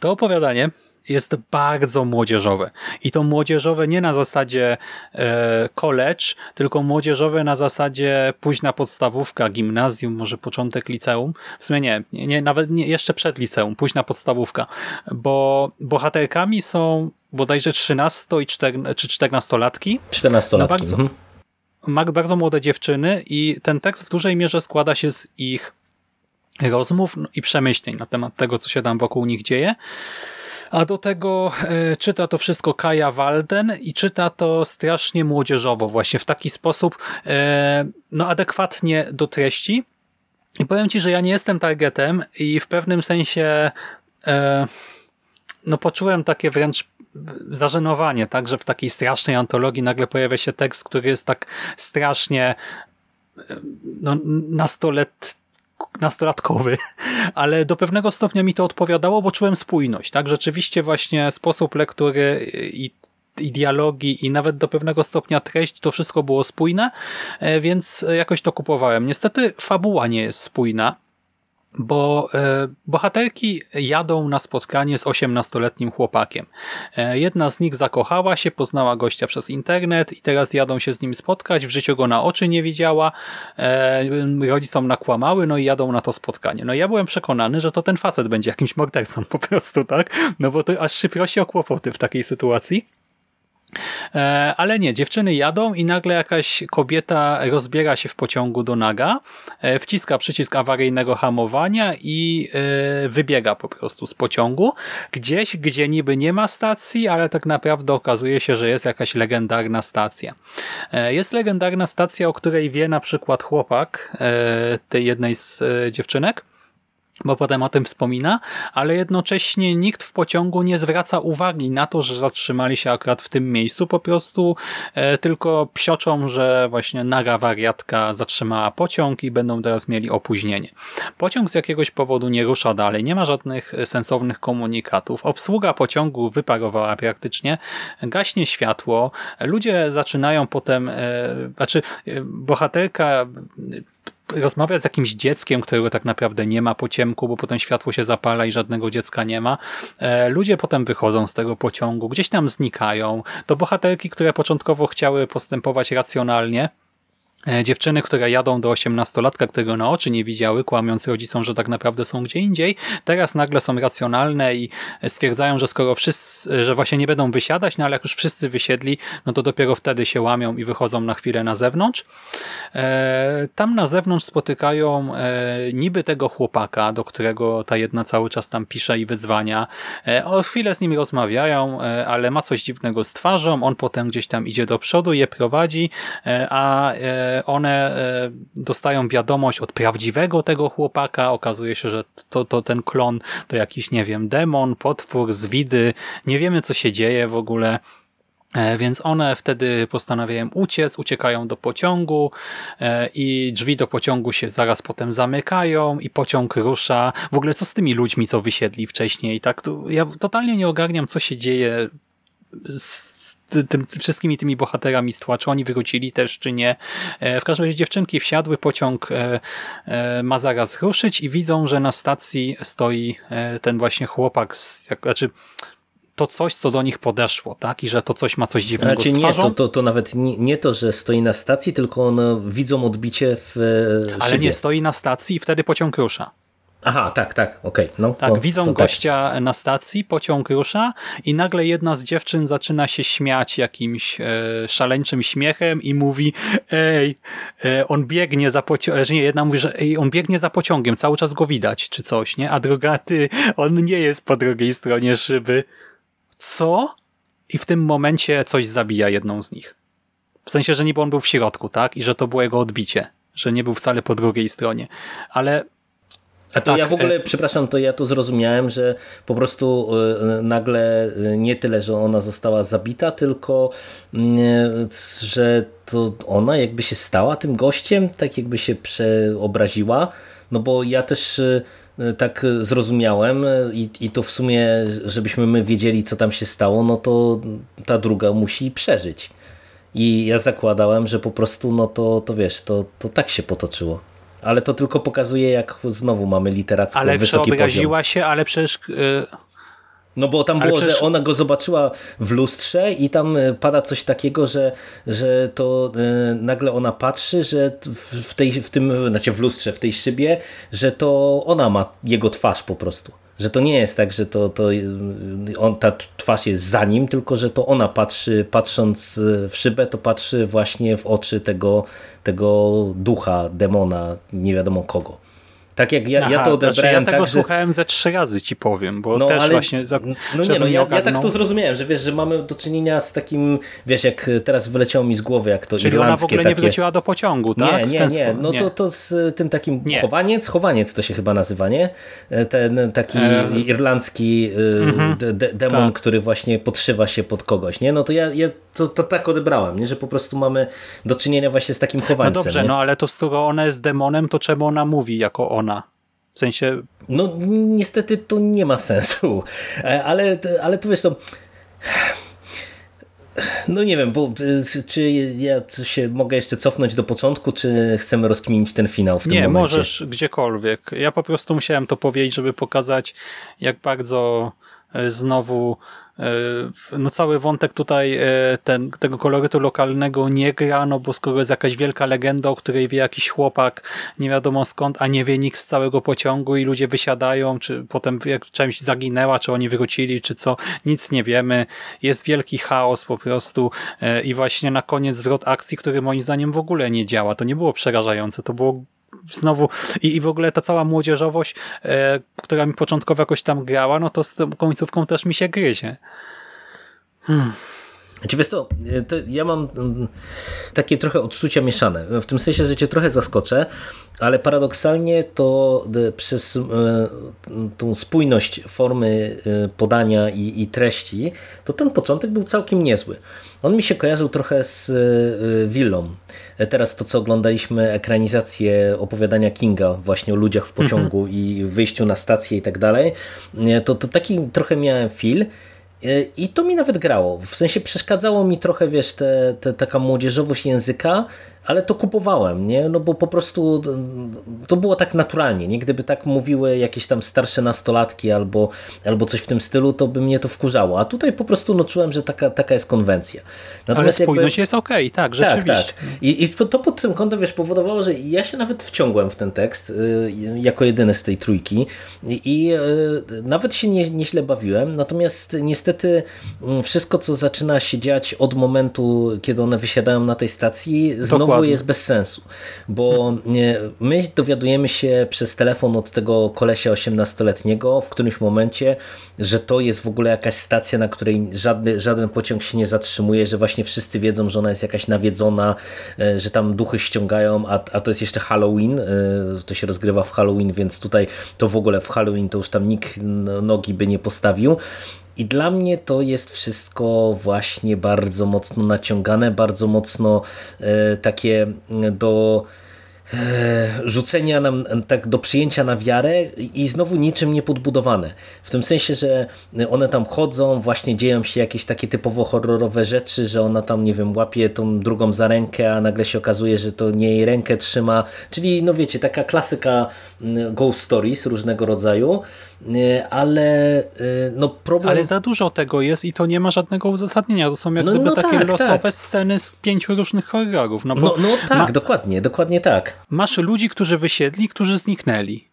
To opowiadanie jest bardzo młodzieżowe. I to młodzieżowe nie na zasadzie e, college, tylko młodzieżowe na zasadzie późna podstawówka, gimnazjum, może początek liceum. W sumie nie, nie nawet nie, jeszcze przed liceum, późna podstawówka. Bo bohaterkami są bodajże 13 i 4, czy 14-latki. 14-latki. No bardzo, mhm. bardzo młode dziewczyny i ten tekst w dużej mierze składa się z ich rozmów no i przemyśleń na temat tego, co się tam wokół nich dzieje. A do tego e, czyta to wszystko Kaja Walden i czyta to strasznie młodzieżowo, właśnie w taki sposób e, no adekwatnie do treści. I powiem Ci, że ja nie jestem targetem i w pewnym sensie e, no poczułem takie wręcz zażenowanie, tak, że w takiej strasznej antologii nagle pojawia się tekst, który jest tak strasznie no, nastolet, nastolatkowy, ale do pewnego stopnia mi to odpowiadało, bo czułem spójność, tak, rzeczywiście właśnie sposób lektury i i dialogi i nawet do pewnego stopnia treść, to wszystko było spójne, e, więc jakoś to kupowałem. Niestety fabuła nie jest spójna, bo e, bohaterki jadą na spotkanie z 18-letnim chłopakiem. E, jedna z nich zakochała się, poznała gościa przez internet i teraz jadą się z nim spotkać, w życiu go na oczy nie widziała, e, rodzicom nakłamały, no i jadą na to spotkanie. No ja byłem przekonany, że to ten facet będzie jakimś mordercą po prostu, tak? No bo to aż się prosi o kłopoty w takiej sytuacji. E, ale nie, dziewczyny jadą i nagle jakaś kobieta rozbiera się w pociągu do naga, e, wciska przycisk awaryjnego hamowania i e, wybiega po prostu z pociągu. Gdzieś, gdzie niby nie ma stacji, ale tak naprawdę okazuje się, że jest jakaś legendarna stacja. Jest legendarna stacja, o której wie na przykład chłopak tej jednej z dziewczynek, bo potem o tym wspomina, ale jednocześnie nikt w pociągu nie zwraca uwagi na to, że zatrzymali się akurat w tym miejscu, po prostu e, tylko psioczą, że właśnie naga wariatka zatrzymała pociąg i będą teraz mieli opóźnienie. Pociąg z jakiegoś powodu nie rusza dalej, nie ma żadnych sensownych komunikatów. Obsługa pociągu wyparowała praktycznie, gaśnie światło, ludzie zaczynają potem, e, znaczy e, bohaterka rozmawia z jakimś dzieckiem, którego tak naprawdę nie ma po ciemku, bo potem światło się zapala i żadnego dziecka nie ma. E, ludzie potem wychodzą z tego pociągu, gdzieś tam znikają. To bohaterki, które początkowo chciały postępować racjonalnie, dziewczyny, które jadą do osiemnastolatka, którego na oczy nie widziały, kłamiąc rodzicom, że tak naprawdę są gdzie indziej, teraz nagle są racjonalne i stwierdzają, że skoro wszyscy, że właśnie nie będą wysiadać, no ale jak już wszyscy wysiedli, no to dopiero wtedy się łamią i wychodzą na chwilę na zewnątrz. E, tam na zewnątrz spotykają e, niby tego chłopaka, do którego ta jedna cały czas tam pisze i wyzwania. O chwilę z nim rozmawiają, ale ma coś dziwnego z twarzą, on potem gdzieś tam idzie do przodu, je prowadzi, a one e, dostają wiadomość od prawdziwego tego chłopaka. Okazuje się, że to, to ten klon to jakiś, nie wiem, demon, potwór, zwidy. Nie wiemy, co się dzieje w ogóle. E, więc one wtedy postanawiają uciec, uciekają do pociągu e, i drzwi do pociągu się zaraz potem zamykają i pociąg rusza. W ogóle co z tymi ludźmi, co wysiedli wcześniej? Tak, ja totalnie nie ogarniam, co się dzieje z tym, wszystkimi tymi bohaterami z tła, czy oni wrócili też, czy nie. E, w każdym razie dziewczynki wsiadły, pociąg e, e, ma zaraz ruszyć i widzą, że na stacji stoi ten właśnie chłopak, z, jak, znaczy to coś, co do nich podeszło, tak? I że to coś ma coś dziwnego znaczy, z twarzą. Nie, to, to, to nawet nie, nie, to, że stoi na stacji, tylko one widzą odbicie w szybie. Ale nie, stoi na stacji i wtedy pociąg rusza. Aha, tak, tak, okej. Okay. No, tak, no, widzą tak. gościa na stacji, pociąg rusza i nagle jedna z dziewczyn zaczyna się śmiać jakimś e, szaleńczym śmiechem i mówi ej, e, on biegnie za pociągiem, nie, jedna mówi, że ej, on biegnie za pociągiem, cały czas go widać, czy coś, nie? A druga, ty, on nie jest po drugiej stronie szyby. Co? I w tym momencie coś zabija jedną z nich. W sensie, że niby on był w środku, tak? I że to było jego odbicie. Że nie był wcale po drugiej stronie. Ale a to tak, ja w ogóle, e... przepraszam, to ja to zrozumiałem, że po prostu e, nagle e, nie tyle, że ona została zabita, tylko mm, że to ona jakby się stała tym gościem, tak jakby się przeobraziła, no bo ja też e, tak zrozumiałem i, i to w sumie, żebyśmy my wiedzieli, co tam się stało, no to ta druga musi przeżyć. I ja zakładałem, że po prostu, no to, to wiesz, to, to tak się potoczyło ale to tylko pokazuje, jak znowu mamy literacko ale wysoki poziom. Ale przeobraziła się, ale przecież... Yy... No bo tam było, przecież... że ona go zobaczyła w lustrze i tam e, pada coś takiego, że, że to y, nagle ona patrzy, że w, tej, w tym, znaczy w lustrze, w tej szybie, że to ona ma jego twarz po prostu. Że to nie jest tak, że to, to on, ta twarz jest za nim, tylko że to ona patrzy, patrząc w szybę, to patrzy właśnie w oczy tego, tego ducha, demona, nie wiadomo kogo. Tak jak ja, Aha, ja to odebrałem. Znaczy ja tego tak, słuchałem ze trzy razy ci powiem, bo no, też ale, właśnie za, No nie, no ja, ja, tak to zrozumiałem, że wiesz, że mamy do czynienia z takim, wiesz, jak teraz wyleciało mi z głowy, jak to Czyli ona w ogóle takie... nie wróciła do pociągu, tak? Nie, nie, nie. No nie. To, to z tym takim nie. chowaniec, chowaniec to się chyba nazywa, nie? Ten taki e... irlandzki mm -hmm. de demon, tak. który właśnie podszywa się pod kogoś, nie? No to ja, ja to, to tak odebrałem, nie? że po prostu mamy do czynienia właśnie z takim chowańcem. No dobrze, nie? no ale to skoro ona jest demonem, to czemu ona mówi jako ona? W sensie... No niestety to nie ma sensu, e, ale, ale to wiesz, to No nie wiem, bo y, czy ja się mogę jeszcze cofnąć do początku, czy chcemy rozkminić ten finał w tym nie, momencie? Nie, możesz gdziekolwiek. Ja po prostu musiałem to powiedzieć, żeby pokazać, jak bardzo e, znowu E, no cały wątek tutaj e, ten, tego kolorytu lokalnego nie gra, no bo skoro jest jakaś wielka legenda, o której wie jakiś chłopak nie wiadomo skąd, a nie wie nikt z całego pociągu i ludzie wysiadają, czy potem jak część zaginęła, czy oni wrócili, czy co, nic nie wiemy. Jest wielki chaos po prostu e, i właśnie na koniec zwrot akcji, który moim zdaniem w ogóle nie działa. To nie było przerażające, to było znowu i, i w ogóle ta cała młodzieżowość, e, która mi początkowo jakoś tam grała, no to z tą końcówką też mi się gryzie. Hmm. Czy wiesz to, e, to, ja mam mm, takie trochę odczucia mieszane. W tym sensie, że cię trochę zaskoczę, ale paradoksalnie to e, przez e, tą spójność formy podania i, i treści, to ten początek był całkiem niezły. On mi się kojarzył trochę z Willą. Teraz to, co oglądaliśmy, ekranizację opowiadania Kinga właśnie o ludziach w pociągu mhm. i wyjściu na stację i tak dalej, to, to taki trochę miałem feel, E, I to mi nawet grało. W sensie przeszkadzało mi trochę, wiesz, te, te, taka młodzieżowość języka, ale to kupowałem, nie? No bo po prostu to było tak naturalnie, nie? Gdyby tak mówiły jakieś tam starsze nastolatki albo, albo coś w tym stylu, to by mnie to wkurzało. A tutaj po prostu no, czułem, że taka, taka jest konwencja. Natomiast ale spójność jakby... jest okej, okay, tak, rzeczywiście. Tak, tak. I, I to pod tym kątem, wiesz, powodowało, że ja się nawet wciągłem w ten tekst y, jako jedyny z tej trójki i, i y, nawet się nie, nieźle bawiłem, natomiast niestety y, wszystko, co zaczyna się dziać od momentu, kiedy one wysiadają na tej stacji, znowu Dokładnie. jest bez sensu, bo my dowiadujemy się przez telefon od tego kolesia 18-letniego w którymś momencie, że to jest w ogóle jakaś stacja, na której żadny, żaden pociąg się nie zatrzymuje, że właśnie wszyscy wiedzą, że ona jest jakaś nawiedzona, e, że tam duchy ściągają, a, a to jest jeszcze Halloween, e, to się rozgrywa w Halloween, więc tutaj to w ogóle w Halloween to już tam nikt nogi by nie postawił. I dla mnie to jest wszystko właśnie bardzo mocno naciągane, bardzo mocno e, takie do e, rzucenia nam tak do przyjęcia na wiarę i znowu niczym nie podbudowane. W tym sensie, że one tam chodzą, właśnie dzieją się jakieś takie typowo horrorowe rzeczy, że ona tam, nie wiem, łapie tą drugą za rękę, a nagle się okazuje, że to nie jej rękę trzyma. Czyli, no wiecie, taka klasyka mm, ghost stories różnego rodzaju. Ale e, no problem... Ale za dużo tego jest i to nie ma żadnego uzasadnienia. To są jak no, gdyby no takie tak, losowe tak. sceny z pięciu różnych horrorów. No, no, no tak, ma... dokładnie, dokładnie tak. Masz ludzi, którzy wysiedli, którzy zniknęli.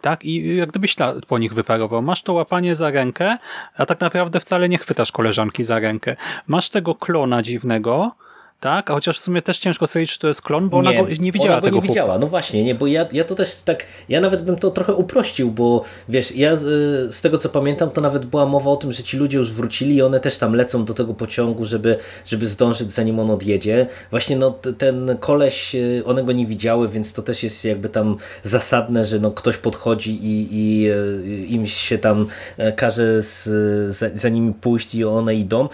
Tak? I jak gdybyś po nich wyparował. Masz to łapanie za rękę, a tak naprawdę wcale nie chwytasz koleżanki za rękę. Masz tego klona dziwnego, tak? A chociaż w sumie też ciężko stwierdzić, czy to jest klon, bo nie, ona go nie widziała ona go tego nie widziała, no właśnie, nie, bo ja, ja to też tak, ja nawet bym to trochę uprościł, bo wiesz, ja z tego co pamiętam, to nawet była mowa o tym, że ci ludzie już wrócili i one też tam lecą do tego pociągu, żeby, żeby zdążyć zanim on odjedzie. Właśnie no ten koleś, y, one go nie widziały, więc to też jest jakby tam zasadne, że no ktoś podchodzi i, i y, im się tam e, każe z, za, za nimi pójść i one idą.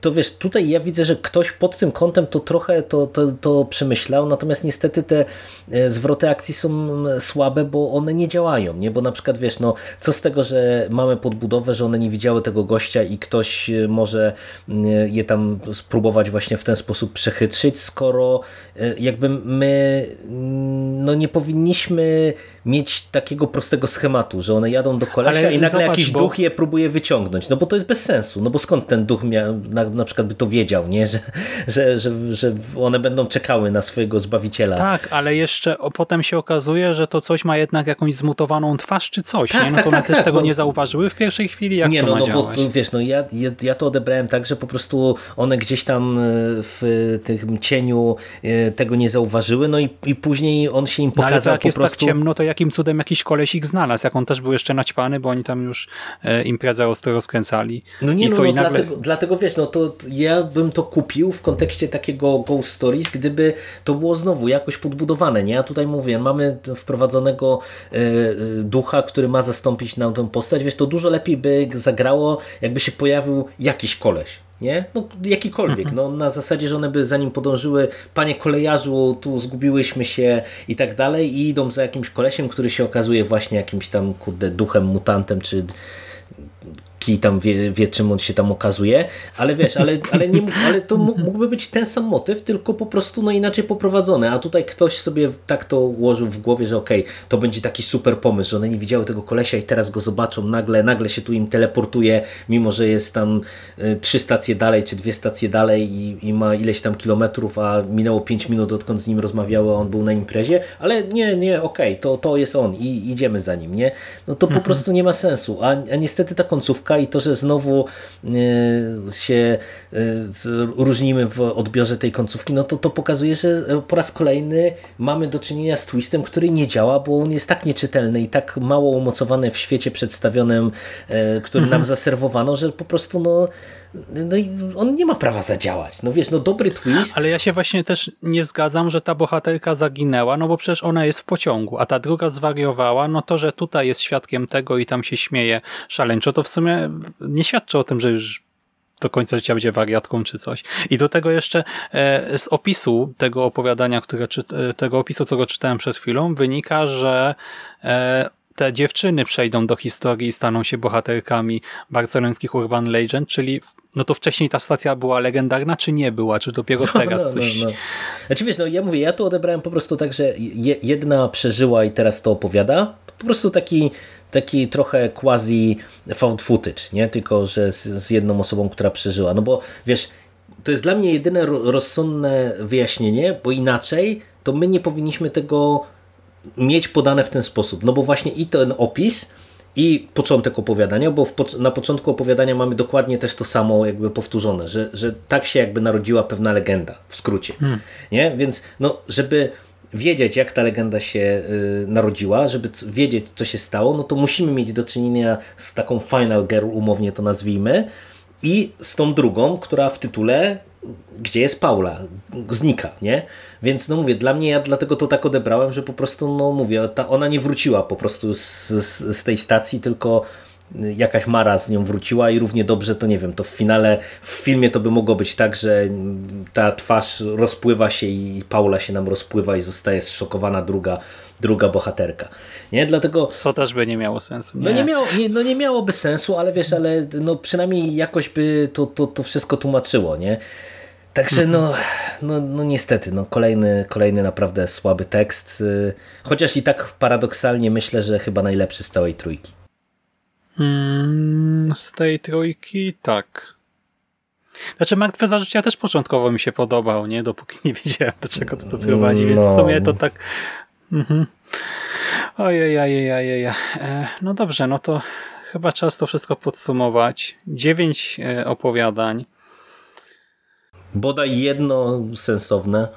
To wiesz, tutaj ja widzę, że ktoś pod tym kątem to trochę to, to, to przemyślał, natomiast niestety te e, zwroty akcji są słabe, bo one nie działają, nie? Bo na przykład wiesz, no co z tego, że mamy podbudowę, że one nie widziały tego gościa i ktoś e, może je tam spróbować właśnie w ten sposób przechytrzyć, skoro e, jakby my no nie powinniśmy mieć takiego prostego schematu, że one jadą do kolesia Ale i nagle zobacz, jakiś bo... duch je próbuje wyciągnąć. No bo to jest bez sensu. No bo skąd ten duch miał, na, na przykład by to wiedział, nie? Że, że, że, że one będą czekały na swojego Zbawiciela. Tak, ale jeszcze potem się okazuje, że to coś ma jednak jakąś zmutowaną twarz czy coś. Tak, nie? No tak, to one tak, też tak, tego bo... nie zauważyły w pierwszej chwili, jak nie, to no, no, bo to, wiesz, no ja, ja, ja to odebrałem tak, że po prostu one gdzieś tam e, w tym cieniu e, tego nie zauważyły, no i, i później on się im pokazał no, ale to jak po jest tak prostu... tak ciemno, to jak jakim cudem jakiś koleś ich znalazł, jak on też był jeszcze naćpany, bo oni tam już e, imprezę ostro rozkręcali. No nie, I no, no nagle... dlatego, dlatego wiesz, no to ja bym to kupił w kontekście takiego Ghost Stories, gdyby to było znowu jakoś podbudowane, nie? Ja tutaj mówię, mamy wprowadzonego e, ducha, który ma zastąpić nam tę postać, wiesz, to dużo lepiej by zagrało, jakby się pojawił jakiś koleś nie? No jakikolwiek, no na zasadzie, że one by za nim podążyły, panie kolejarzu, tu zgubiłyśmy się i tak dalej i idą za jakimś kolesiem, który się okazuje właśnie jakimś tam, kurde, duchem, mutantem, czy kij tam wie, wie czym on się tam okazuje, ale wiesz, ale, ale, nie, ale to mógłby być ten sam motyw, tylko po prostu no inaczej poprowadzony, a tutaj ktoś sobie tak to ułożył w głowie, że okej, okay, to będzie taki super pomysł, że one nie widziały tego kolesia i teraz go zobaczą nagle, nagle się tu im teleportuje, mimo że jest tam y, trzy stacje dalej, czy dwie stacje dalej i, i ma ileś tam kilometrów, a minęło pięć minut odkąd z nim rozmawiały, a on był na imprezie, ale nie, nie, okej, okay, to, to jest on i idziemy za nim, nie? No to po mhm. prostu nie ma sensu, a, a niestety ta końcówka i to, że znowu y, się y, różnimy w odbiorze tej końcówki, no to to pokazuje, że po raz kolejny mamy do czynienia z twistem, który nie działa, bo on jest tak nieczytelny i tak mało umocowany w świecie przedstawionym, który mhm. nam zaserwowano, że po prostu no no i on nie ma prawa zadziałać. No wiesz, no dobry twist. Ale ja się właśnie też nie zgadzam, że ta bohaterka zaginęła, no bo przecież ona jest w pociągu, a ta druga zwariowała, no to, że tutaj jest świadkiem tego i tam się śmieje szaleńczo, to w sumie nie świadczy o tym, że już do końca życia będzie wariatką czy coś. I do tego jeszcze e, z opisu tego opowiadania, które, e, tego opisu, co go czytałem przed chwilą, wynika, że e, te dziewczyny przejdą do historii i staną się bohaterkami barcelońskich Urban Legend, czyli no to wcześniej ta stacja była legendarna, czy nie była, czy dopiero no, teraz no, coś... No, no. Znaczy wiesz, no ja mówię, ja to odebrałem po prostu tak, że jedna przeżyła i teraz to opowiada, po prostu taki taki trochę quasi found footage, nie? Tylko, że z, z jedną osobą, która przeżyła. No bo wiesz, to jest dla mnie jedyne rozsądne wyjaśnienie, bo inaczej to my nie powinniśmy tego mieć podane w ten sposób. No bo właśnie i ten opis, i początek opowiadania, bo na początku opowiadania mamy dokładnie też to samo jakby powtórzone, że, że tak się jakby narodziła pewna legenda, w skrócie. Hmm. Nie? Więc no, żeby wiedzieć, jak ta legenda się y, narodziła, żeby wiedzieć, co się stało, no to musimy mieć do czynienia z taką final girl, umownie to nazwijmy, i z tą drugą, która w tytule gdzie jest Paula, znika, nie? Więc no mówię, dla mnie ja dlatego to tak odebrałem, że po prostu, no mówię, ta, ona nie wróciła po prostu z, z, z tej stacji, tylko jakaś Mara z nią wróciła i równie dobrze, to nie wiem, to w finale, w filmie to by mogło być tak, że ta twarz rozpływa się i Paula się nam rozpływa i zostaje zszokowana druga, druga bohaterka. Nie? Dlatego... Co też by nie miało sensu. Nie. No, nie miało, nie, no nie miałoby sensu, ale wiesz, ale no przynajmniej jakoś by to, to, to wszystko tłumaczyło, nie? Także no, no, no niestety, no kolejny, kolejny naprawdę słaby tekst, y, chociaż i tak paradoksalnie myślę, że chyba najlepszy z całej trójki. Mm, z tej trójki tak. Znaczy Martwe za życia też początkowo mi się podobał, nie? Dopóki nie wiedziałem do czego to doprowadzi, więc w sumie to tak... Mhm. Ojej, ojej, ojej. E, no dobrze, no to chyba czas to wszystko podsumować. Dziewięć e, opowiadań bodaj jedno sensowne.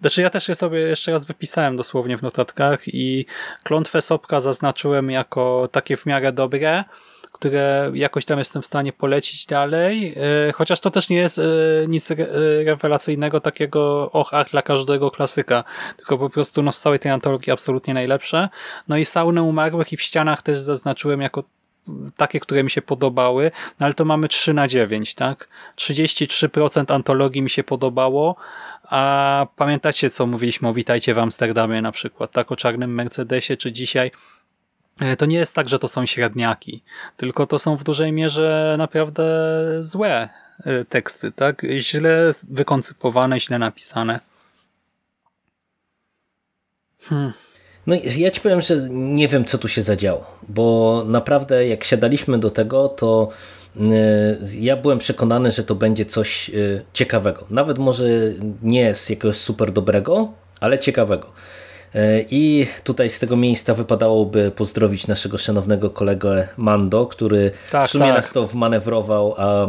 Znaczy ja też je sobie jeszcze raz wypisałem dosłownie w notatkach i klątwę Sopka zaznaczyłem jako takie w miarę dobre, które jakoś tam jestem w stanie polecić dalej, e, chociaż to też nie jest e, nic e, rewelacyjnego takiego och, ach, dla każdego klasyka, tylko po prostu no, z całej tej antologii absolutnie najlepsze. No i Saunę Umarłych i w ścianach też zaznaczyłem jako takie, które mi się podobały, no ale to mamy 3 na 9, tak? 33% antologii mi się podobało, a pamiętacie, co mówiliśmy o Witajcie w Amsterdamie na przykład, tak? O czarnym Mercedesie, czy dzisiaj e, to nie jest tak, że to są średniaki, tylko to są w dużej mierze naprawdę złe e, teksty, tak? Źle wykoncypowane, źle napisane. Hmm. No ja ci powiem, że nie wiem, co tu się zadziało, bo naprawdę jak siadaliśmy do tego, to y, ja byłem przekonany, że to będzie coś y, ciekawego. Nawet może nie z jakiegoś super dobrego, ale ciekawego. I tutaj z tego miejsca wypadałoby pozdrowić naszego szanownego kolegę Mando, który tak, w sumie tak. nas to wmanewrował, a e,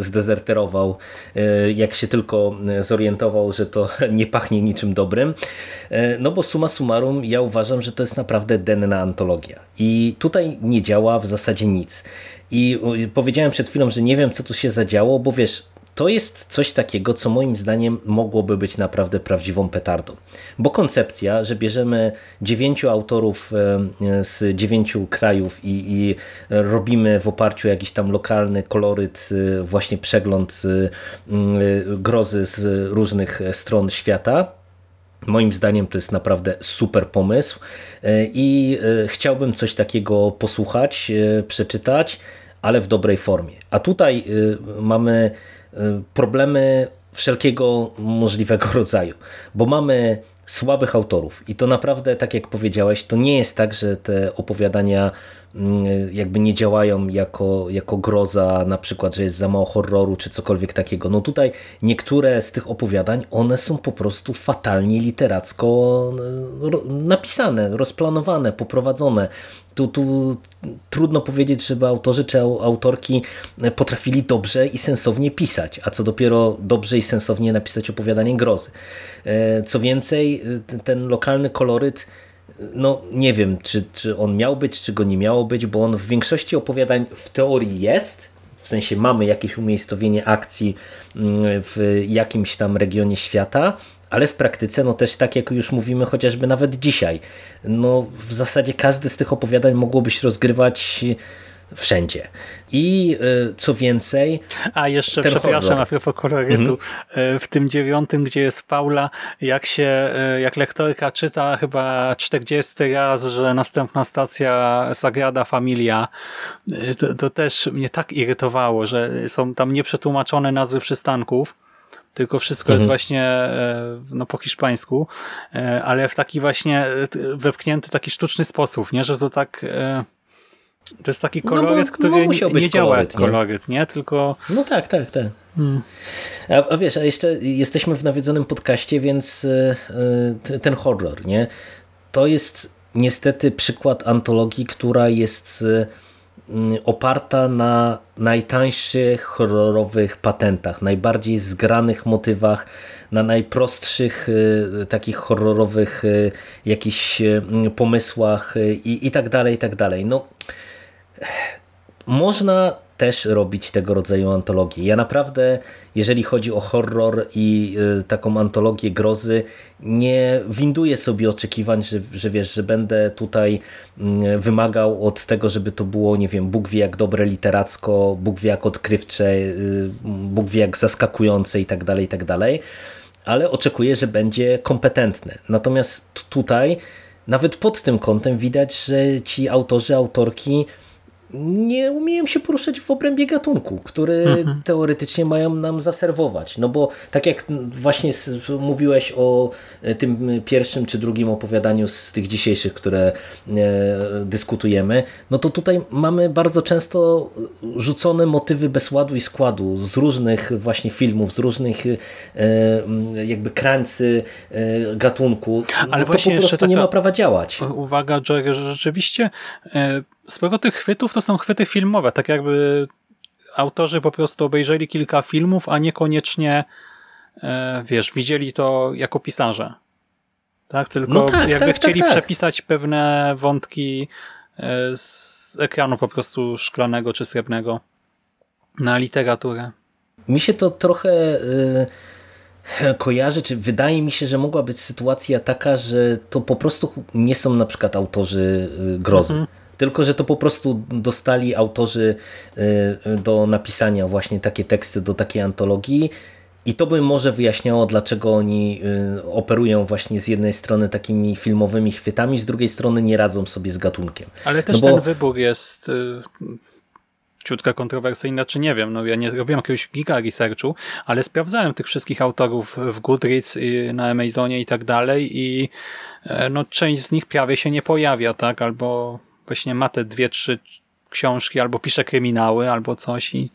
zdezerterował, e, jak się tylko e, zorientował, że to nie pachnie niczym dobrym. No bo suma summarum ja uważam, że to jest naprawdę denna antologia. I tutaj nie działa w zasadzie nic. I powiedziałem przed chwilą, że nie wiem, co tu się zadziało, bo wiesz, to jest coś takiego, co moim zdaniem mogłoby być naprawdę prawdziwą petardą. Bo koncepcja, że bierzemy dziewięciu autorów e, z dziewięciu krajów i, i robimy w oparciu o jakiś tam lokalny koloryt, e, właśnie przegląd e, grozy z różnych stron świata, Moim zdaniem to jest naprawdę super pomysł i chciałbym coś takiego posłuchać, przeczytać, ale w dobrej formie. A tutaj mamy problemy wszelkiego możliwego rodzaju, bo mamy słabych autorów i to naprawdę, tak jak powiedziałeś, to nie jest tak, że te opowiadania Mm, jakby nie działają jako, jako groza, na przykład, że jest za mało horroru czy cokolwiek takiego. No tutaj niektóre z tych opowiadań, one są po prostu fatalnie literacko e, napisane, rozplanowane, poprowadzone. Tu, tu trudno powiedzieć, żeby autorzy czy autorki potrafili dobrze i sensownie pisać, a co dopiero dobrze i sensownie napisać opowiadanie grozy. E, co więcej, e, ten lokalny koloryt no nie wiem, czy, czy on miał być, czy go nie miało być, bo on w większości opowiadań w teorii jest, w sensie mamy jakieś umiejscowienie akcji mm, w jakimś tam regionie świata, ale w praktyce, no też tak jak już mówimy chociażby nawet dzisiaj, no w zasadzie każdy z tych opowiadań mogłoby się rozgrywać wszędzie. I e, co więcej. A jeszcze, przepraszam, horror. a propos kolorytu, mhm. E, w tym dziewiątym, gdzie jest Paula, jak się, jak lektorka czyta chyba 40 raz, że następna stacja Sagrada Familia, to, to też mnie tak irytowało, że są tam nieprzetłumaczone nazwy przystanków tylko wszystko mhm. jest właśnie no, po hiszpańsku, ale w taki właśnie wepchnięty taki sztuczny sposób, nie, że to tak to jest taki no koloryt, no który nie, nie działa koloryt, jak koloryt, nie? Tylko... No tak, tak, tak. Hmm. A, a, wiesz, a jeszcze jesteśmy w nawiedzonym podcaście, więc y, ten horror, nie? To jest niestety przykład antologii, która jest y, oparta na najtańszych horrorowych patentach, najbardziej zgranych motywach, na najprostszych y, takich horrorowych y, jakichś y, pomysłach i, i tak dalej, i tak dalej. No, można też robić tego rodzaju antologie. Ja naprawdę, jeżeli chodzi o horror i y, taką antologię grozy, nie winduję sobie oczekiwań, że, że wiesz, że będę tutaj y, wymagał od tego, żeby to było, nie wiem, Bóg wie jak dobre literacko, Bóg wie jak odkrywcze, y, Bóg wie jak zaskakujące i tak dalej, i tak dalej, ale oczekuję, że będzie kompetentne. Natomiast tutaj nawet pod tym kątem widać, że ci autorzy, autorki nie umieją się poruszać w obrębie gatunku, który mhm. teoretycznie mają nam zaserwować. No bo tak jak właśnie mówiłeś o e, tym pierwszym czy drugim opowiadaniu z tych dzisiejszych, które e, dyskutujemy, no to tutaj mamy bardzo często rzucone motywy bez ładu i składu z różnych właśnie filmów, z różnych e, jakby krańcy gatunku. Ale no właśnie to po prostu nie ma prawa działać. Uwaga, Jerry, że rzeczywiście sporo tych chwytów to są chwyty filmowe, tak jakby autorzy po prostu obejrzeli kilka filmów, a niekoniecznie e, wiesz, widzieli to jako pisarze. Tak, tylko no tak, jakby tak, chcieli tak, tak. przepisać pewne wątki e, z ekranu po prostu szklanego czy srebrnego na literaturę. Mi się to trochę e, kojarzy, czy wydaje mi się, że mogła być sytuacja taka, że to po prostu nie są na przykład autorzy grozy. Mhm tylko, że to po prostu dostali autorzy y, do napisania właśnie takie teksty do takiej antologii i to by może wyjaśniało, dlaczego oni y, operują właśnie z jednej strony takimi filmowymi chwytami, z drugiej strony nie radzą sobie z gatunkiem. Ale też no bo... ten wybór jest y, ciutka kontrowersyjna, czy nie wiem. No ja nie robiłem jakiegoś giga researchu, ale sprawdzałem tych wszystkich autorów w Goodreads, na Amazonie i tak dalej i e, no część z nich prawie się nie pojawia, tak? Albo właśnie ma te dwie, trzy książki, albo pisze kryminały, albo coś. I...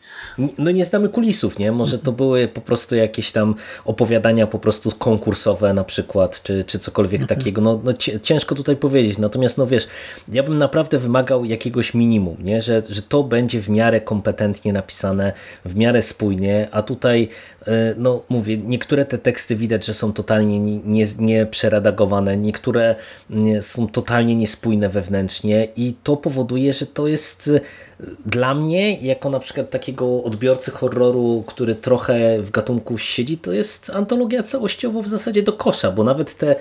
No nie znamy kulisów, nie? Może to były po prostu jakieś tam opowiadania po prostu konkursowe na przykład, czy, czy cokolwiek mhm. takiego. No, no ciężko tutaj powiedzieć. Natomiast no wiesz, ja bym naprawdę wymagał jakiegoś minimum, nie? Że, że to będzie w miarę kompetentnie napisane, w miarę spójnie, a tutaj e, no mówię, niektóre te teksty widać, że są totalnie nieprzeredagowane, nie, nie niektóre są totalnie niespójne wewnętrznie i to powoduje, że to jest 是 dla mnie, jako na przykład takiego odbiorcy horroru, który trochę w gatunku siedzi, to jest antologia całościowo w zasadzie do kosza, bo nawet te,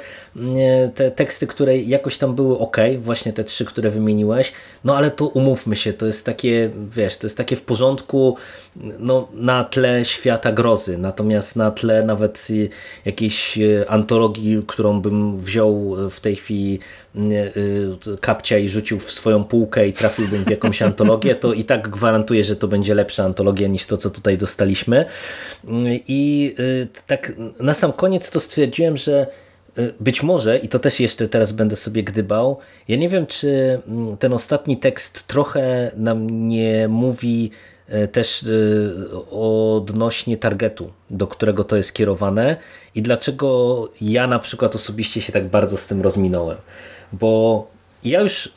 te teksty, które jakoś tam były ok, właśnie te trzy, które wymieniłeś, no ale to umówmy się, to jest takie, wiesz, to jest takie w porządku no, na tle świata grozy, natomiast na tle nawet jakiejś antologii, którą bym wziął w tej chwili kapcia i rzucił w swoją półkę i trafiłbym w jakąś antologię, antologię, to i tak gwarantuję, że to będzie lepsza antologia niż to, co tutaj dostaliśmy. I y, tak na sam koniec to stwierdziłem, że y, być może, i to też jeszcze teraz będę sobie gdybał, ja nie wiem, czy mm, ten ostatni tekst trochę nam nie mówi y, też odnośnie targetu, do którego to jest kierowane i dlaczego ja na przykład osobiście się tak bardzo z tym rozminąłem. Bo ja już y,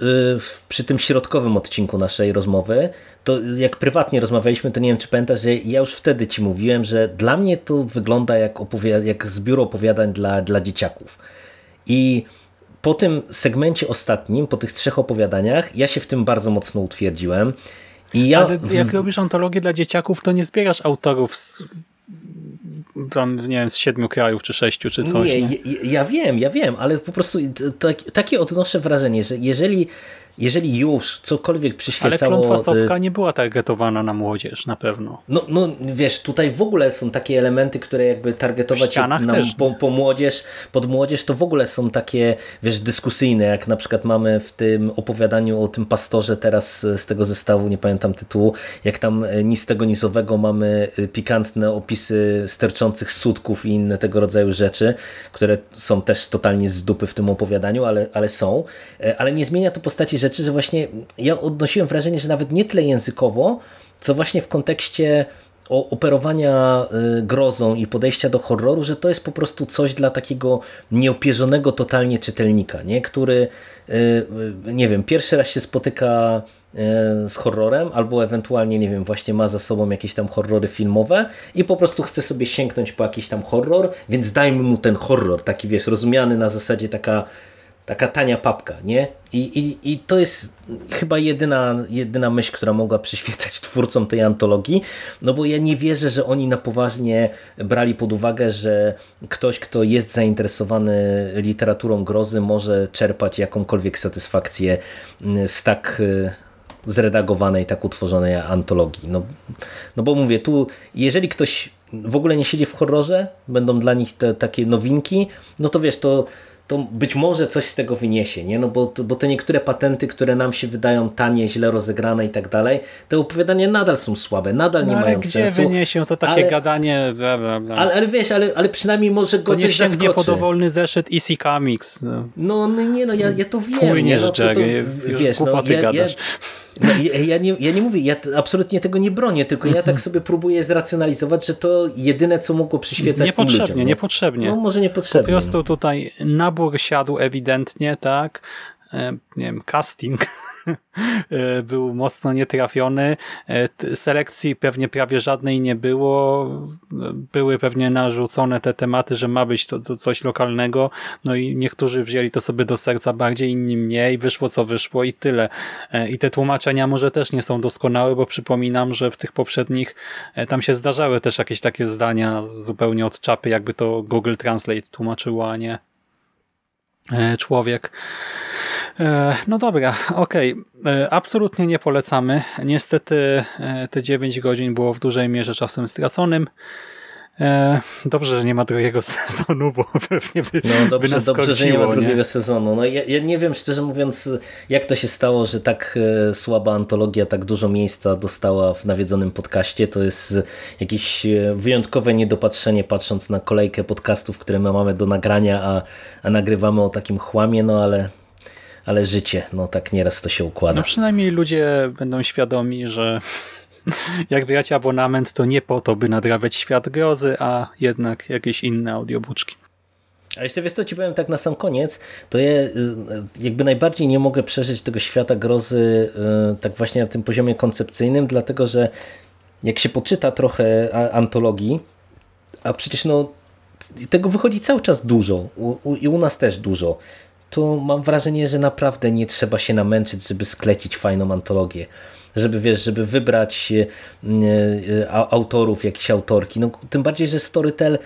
przy tym środkowym odcinku naszej rozmowy, to jak prywatnie rozmawialiśmy, to nie wiem, czy pamiętasz, że ja już wtedy ci mówiłem, że dla mnie to wygląda jak, jak zbiór opowiadań dla, dla dzieciaków. I po tym segmencie ostatnim, po tych trzech opowiadaniach, ja się w tym bardzo mocno utwierdziłem. I ja Ale jak robisz antologię dla dzieciaków, to nie zbierasz autorów z tam, nie wiem, z siedmiu krajów, czy sześciu, czy coś. Nie, nie? Ja, ja, wiem, ja wiem, ale po prostu tak, takie odnoszę wrażenie, że jeżeli jeżeli już cokolwiek przyświecało... Ale klątwa Stopka nie była targetowana na młodzież, na pewno. No, no wiesz, tutaj w ogóle są takie elementy, które jakby targetować nam po, po, młodzież, pod młodzież, to w ogóle są takie, wiesz, dyskusyjne, jak na przykład mamy w tym opowiadaniu o tym pastorze teraz z tego zestawu, nie pamiętam tytułu, jak tam e, nic tego nizowego mamy e, pikantne opisy sterczących sutków i inne tego rodzaju rzeczy, które są też totalnie z dupy w tym opowiadaniu, ale, ale są. E, ale nie zmienia to postaci rzeczy, że właśnie ja odnosiłem wrażenie, że nawet nie tyle językowo, co właśnie w kontekście operowania y, grozą i podejścia do horroru, że to jest po prostu coś dla takiego nieopierzonego totalnie czytelnika, nie? który, y, y, nie wiem, pierwszy raz się spotyka z horrorem, albo ewentualnie, nie wiem, właśnie ma za sobą jakieś tam horrory filmowe i po prostu chce sobie sięgnąć po jakiś tam horror, więc dajmy mu ten horror, taki wiesz, rozumiany na zasadzie taka taka tania papka, nie? I, i, i to jest chyba jedyna, jedyna myśl, która mogła przyświecać twórcom tej antologii, no bo ja nie wierzę, że oni na poważnie brali pod uwagę, że ktoś, kto jest zainteresowany literaturą grozy, może czerpać jakąkolwiek satysfakcję z tak y, zredagowanej, tak utworzonej antologii. No, no bo mówię, tu jeżeli ktoś w ogóle nie siedzi w horrorze, będą dla nich te takie nowinki, no to wiesz, to to być może coś z tego wyniesie, nie? No bo, bo te niektóre patenty, które nam się wydają tanie, źle rozegrane i tak dalej, te opowiadania nadal są słabe, nadal nie no, mają gdzie sensu. gdzie wyniesie to takie ale, gadanie, bla, bla, bla. Ale, ale wiesz, ale, ale przynajmniej może go to coś zaskoczy. po dowolny zeszyt EC Comics. No, no, no nie, no ja, ja to wiem. Płyniesz, nie, no, to, to, wiesz, no, ja, gadasz. Ja, no, ja, ja, nie, ja nie mówię, ja absolutnie tego nie bronię, tylko ja tak sobie próbuję zracjonalizować, że to jedyne, co mogło przyświecać Niepotrzebnie, tym ludziom. niepotrzebnie. No może niepotrzebnie. Po prostu tutaj nabór siadł ewidentnie, tak? E, nie wiem, casting był mocno nietrafiony. E, selekcji pewnie prawie żadnej nie było. Były pewnie narzucone te tematy, że ma być to, to coś lokalnego. No i niektórzy wzięli to sobie do serca bardziej, inni mniej. Wyszło co wyszło i tyle. E, I te tłumaczenia może też nie są doskonałe, bo przypominam, że w tych poprzednich tam się zdarzały też jakieś takie zdania zupełnie od czapy, jakby to Google Translate tłumaczyło, a nie człowiek. E, no dobra, okej. Okay. E, absolutnie nie polecamy. Niestety e, te 9 godzin było w dużej mierze czasem straconym. Dobrze, że nie ma drugiego sezonu, bo pewnie by, no, dobrze, by nas dobrze, że nie ma drugiego nie? sezonu. No, ja, ja, nie wiem, szczerze mówiąc, jak to się stało, że tak słaba antologia tak dużo miejsca dostała w nawiedzonym podcaście. To jest jakieś wyjątkowe niedopatrzenie, patrząc na kolejkę podcastów, które my mamy do nagrania, a, a nagrywamy o takim chłamie, no ale ale życie, no tak nieraz to się układa. No przynajmniej ludzie będą świadomi, że jak brać abonament, to nie po to, by nadrabiać świat grozy, a jednak jakieś inne audiobuczki. A jeszcze wiesz co, ci powiem tak na sam koniec, to ja y, jakby najbardziej nie mogę przeżyć tego świata grozy y, tak właśnie na tym poziomie koncepcyjnym, dlatego że jak się poczyta trochę antologii, a przecież no tego wychodzi cały czas dużo u, u, i u nas też dużo to mam wrażenie, że naprawdę nie trzeba się namęczyć, żeby sklecić fajną antologię żeby wiesz, żeby wybrać e, e, autorów, jakieś autorki. No, tym bardziej, że Storytel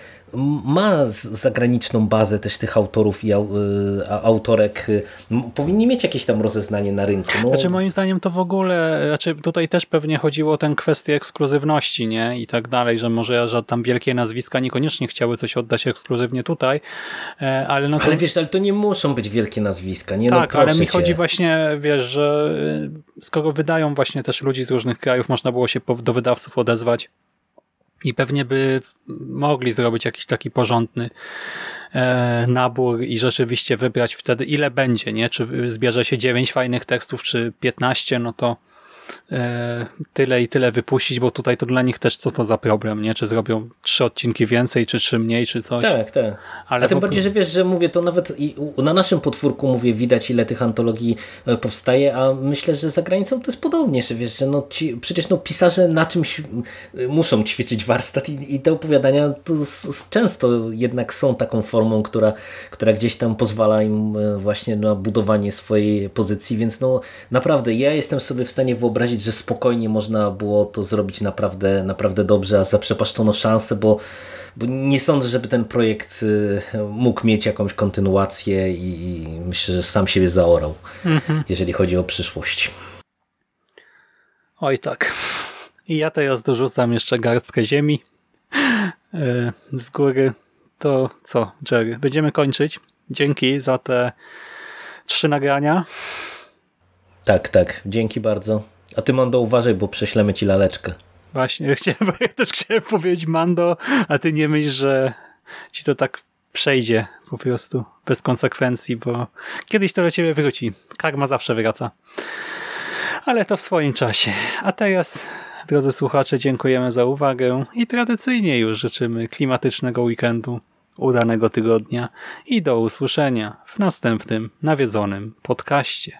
ma zagraniczną bazę też tych autorów i e, autorek. Powinni mieć jakieś tam rozeznanie na rynku. No. Znaczy moim zdaniem to w ogóle, znaczy tutaj też pewnie chodziło o tę kwestię ekskluzywności, nie? I tak dalej, że może że tam wielkie nazwiska niekoniecznie chciały coś oddać ekskluzywnie tutaj, ale no to... Ale wiesz, ale to nie muszą być wielkie nazwiska, nie? Tak, no, ale mi cię. chodzi właśnie, wiesz, że skoro wydają właśnie też ludzi z różnych krajów, można było się do wydawców odezwać i pewnie by mogli zrobić jakiś taki porządny e, nabór i rzeczywiście wybrać wtedy ile będzie, nie? Czy zbierze się 9 fajnych tekstów, czy 15, no to tyle i tyle wypuścić, bo tutaj to dla nich też co to za problem, nie? Czy zrobią trzy odcinki więcej, czy trzy mniej, czy coś. Tak, tak. Ale A tym po... bardziej, że wiesz, że mówię, to nawet na naszym podwórku mówię, widać ile tych antologii e, powstaje, a myślę, że za granicą to jest podobnie, że wiesz, że no ci, przecież no pisarze na czymś e, muszą ćwiczyć warsztat i, i te opowiadania to często jednak są taką formą, która, która gdzieś tam pozwala im właśnie na budowanie swojej pozycji, więc no naprawdę ja jestem sobie w stanie wyobrazić wyobrazić, że spokojnie można było to zrobić naprawdę, naprawdę dobrze, a zaprzepaszczono szansę, bo, bo nie sądzę, żeby ten projekt y, mógł mieć jakąś kontynuację i, i myślę, że sam siebie zaorał, mhm. jeżeli chodzi o przyszłość. Oj tak. I ja teraz dorzucam jeszcze garstkę ziemi y, z góry. To co, Jerry? Będziemy kończyć. Dzięki za te trzy nagrania. Tak, tak. Dzięki bardzo. A ty, Mando, uważaj, bo prześlemy ci laleczkę. Właśnie, chciałem, ja też chciałem powiedzieć Mando, a ty nie myśl, że ci to tak przejdzie po prostu, bez konsekwencji, bo kiedyś to do ciebie wróci. Karma zawsze wraca. Ale to w swoim czasie. A teraz, drodzy słuchacze, dziękujemy za uwagę i tradycyjnie już życzymy klimatycznego weekendu, udanego tygodnia i do usłyszenia w następnym nawiedzonym podcaście.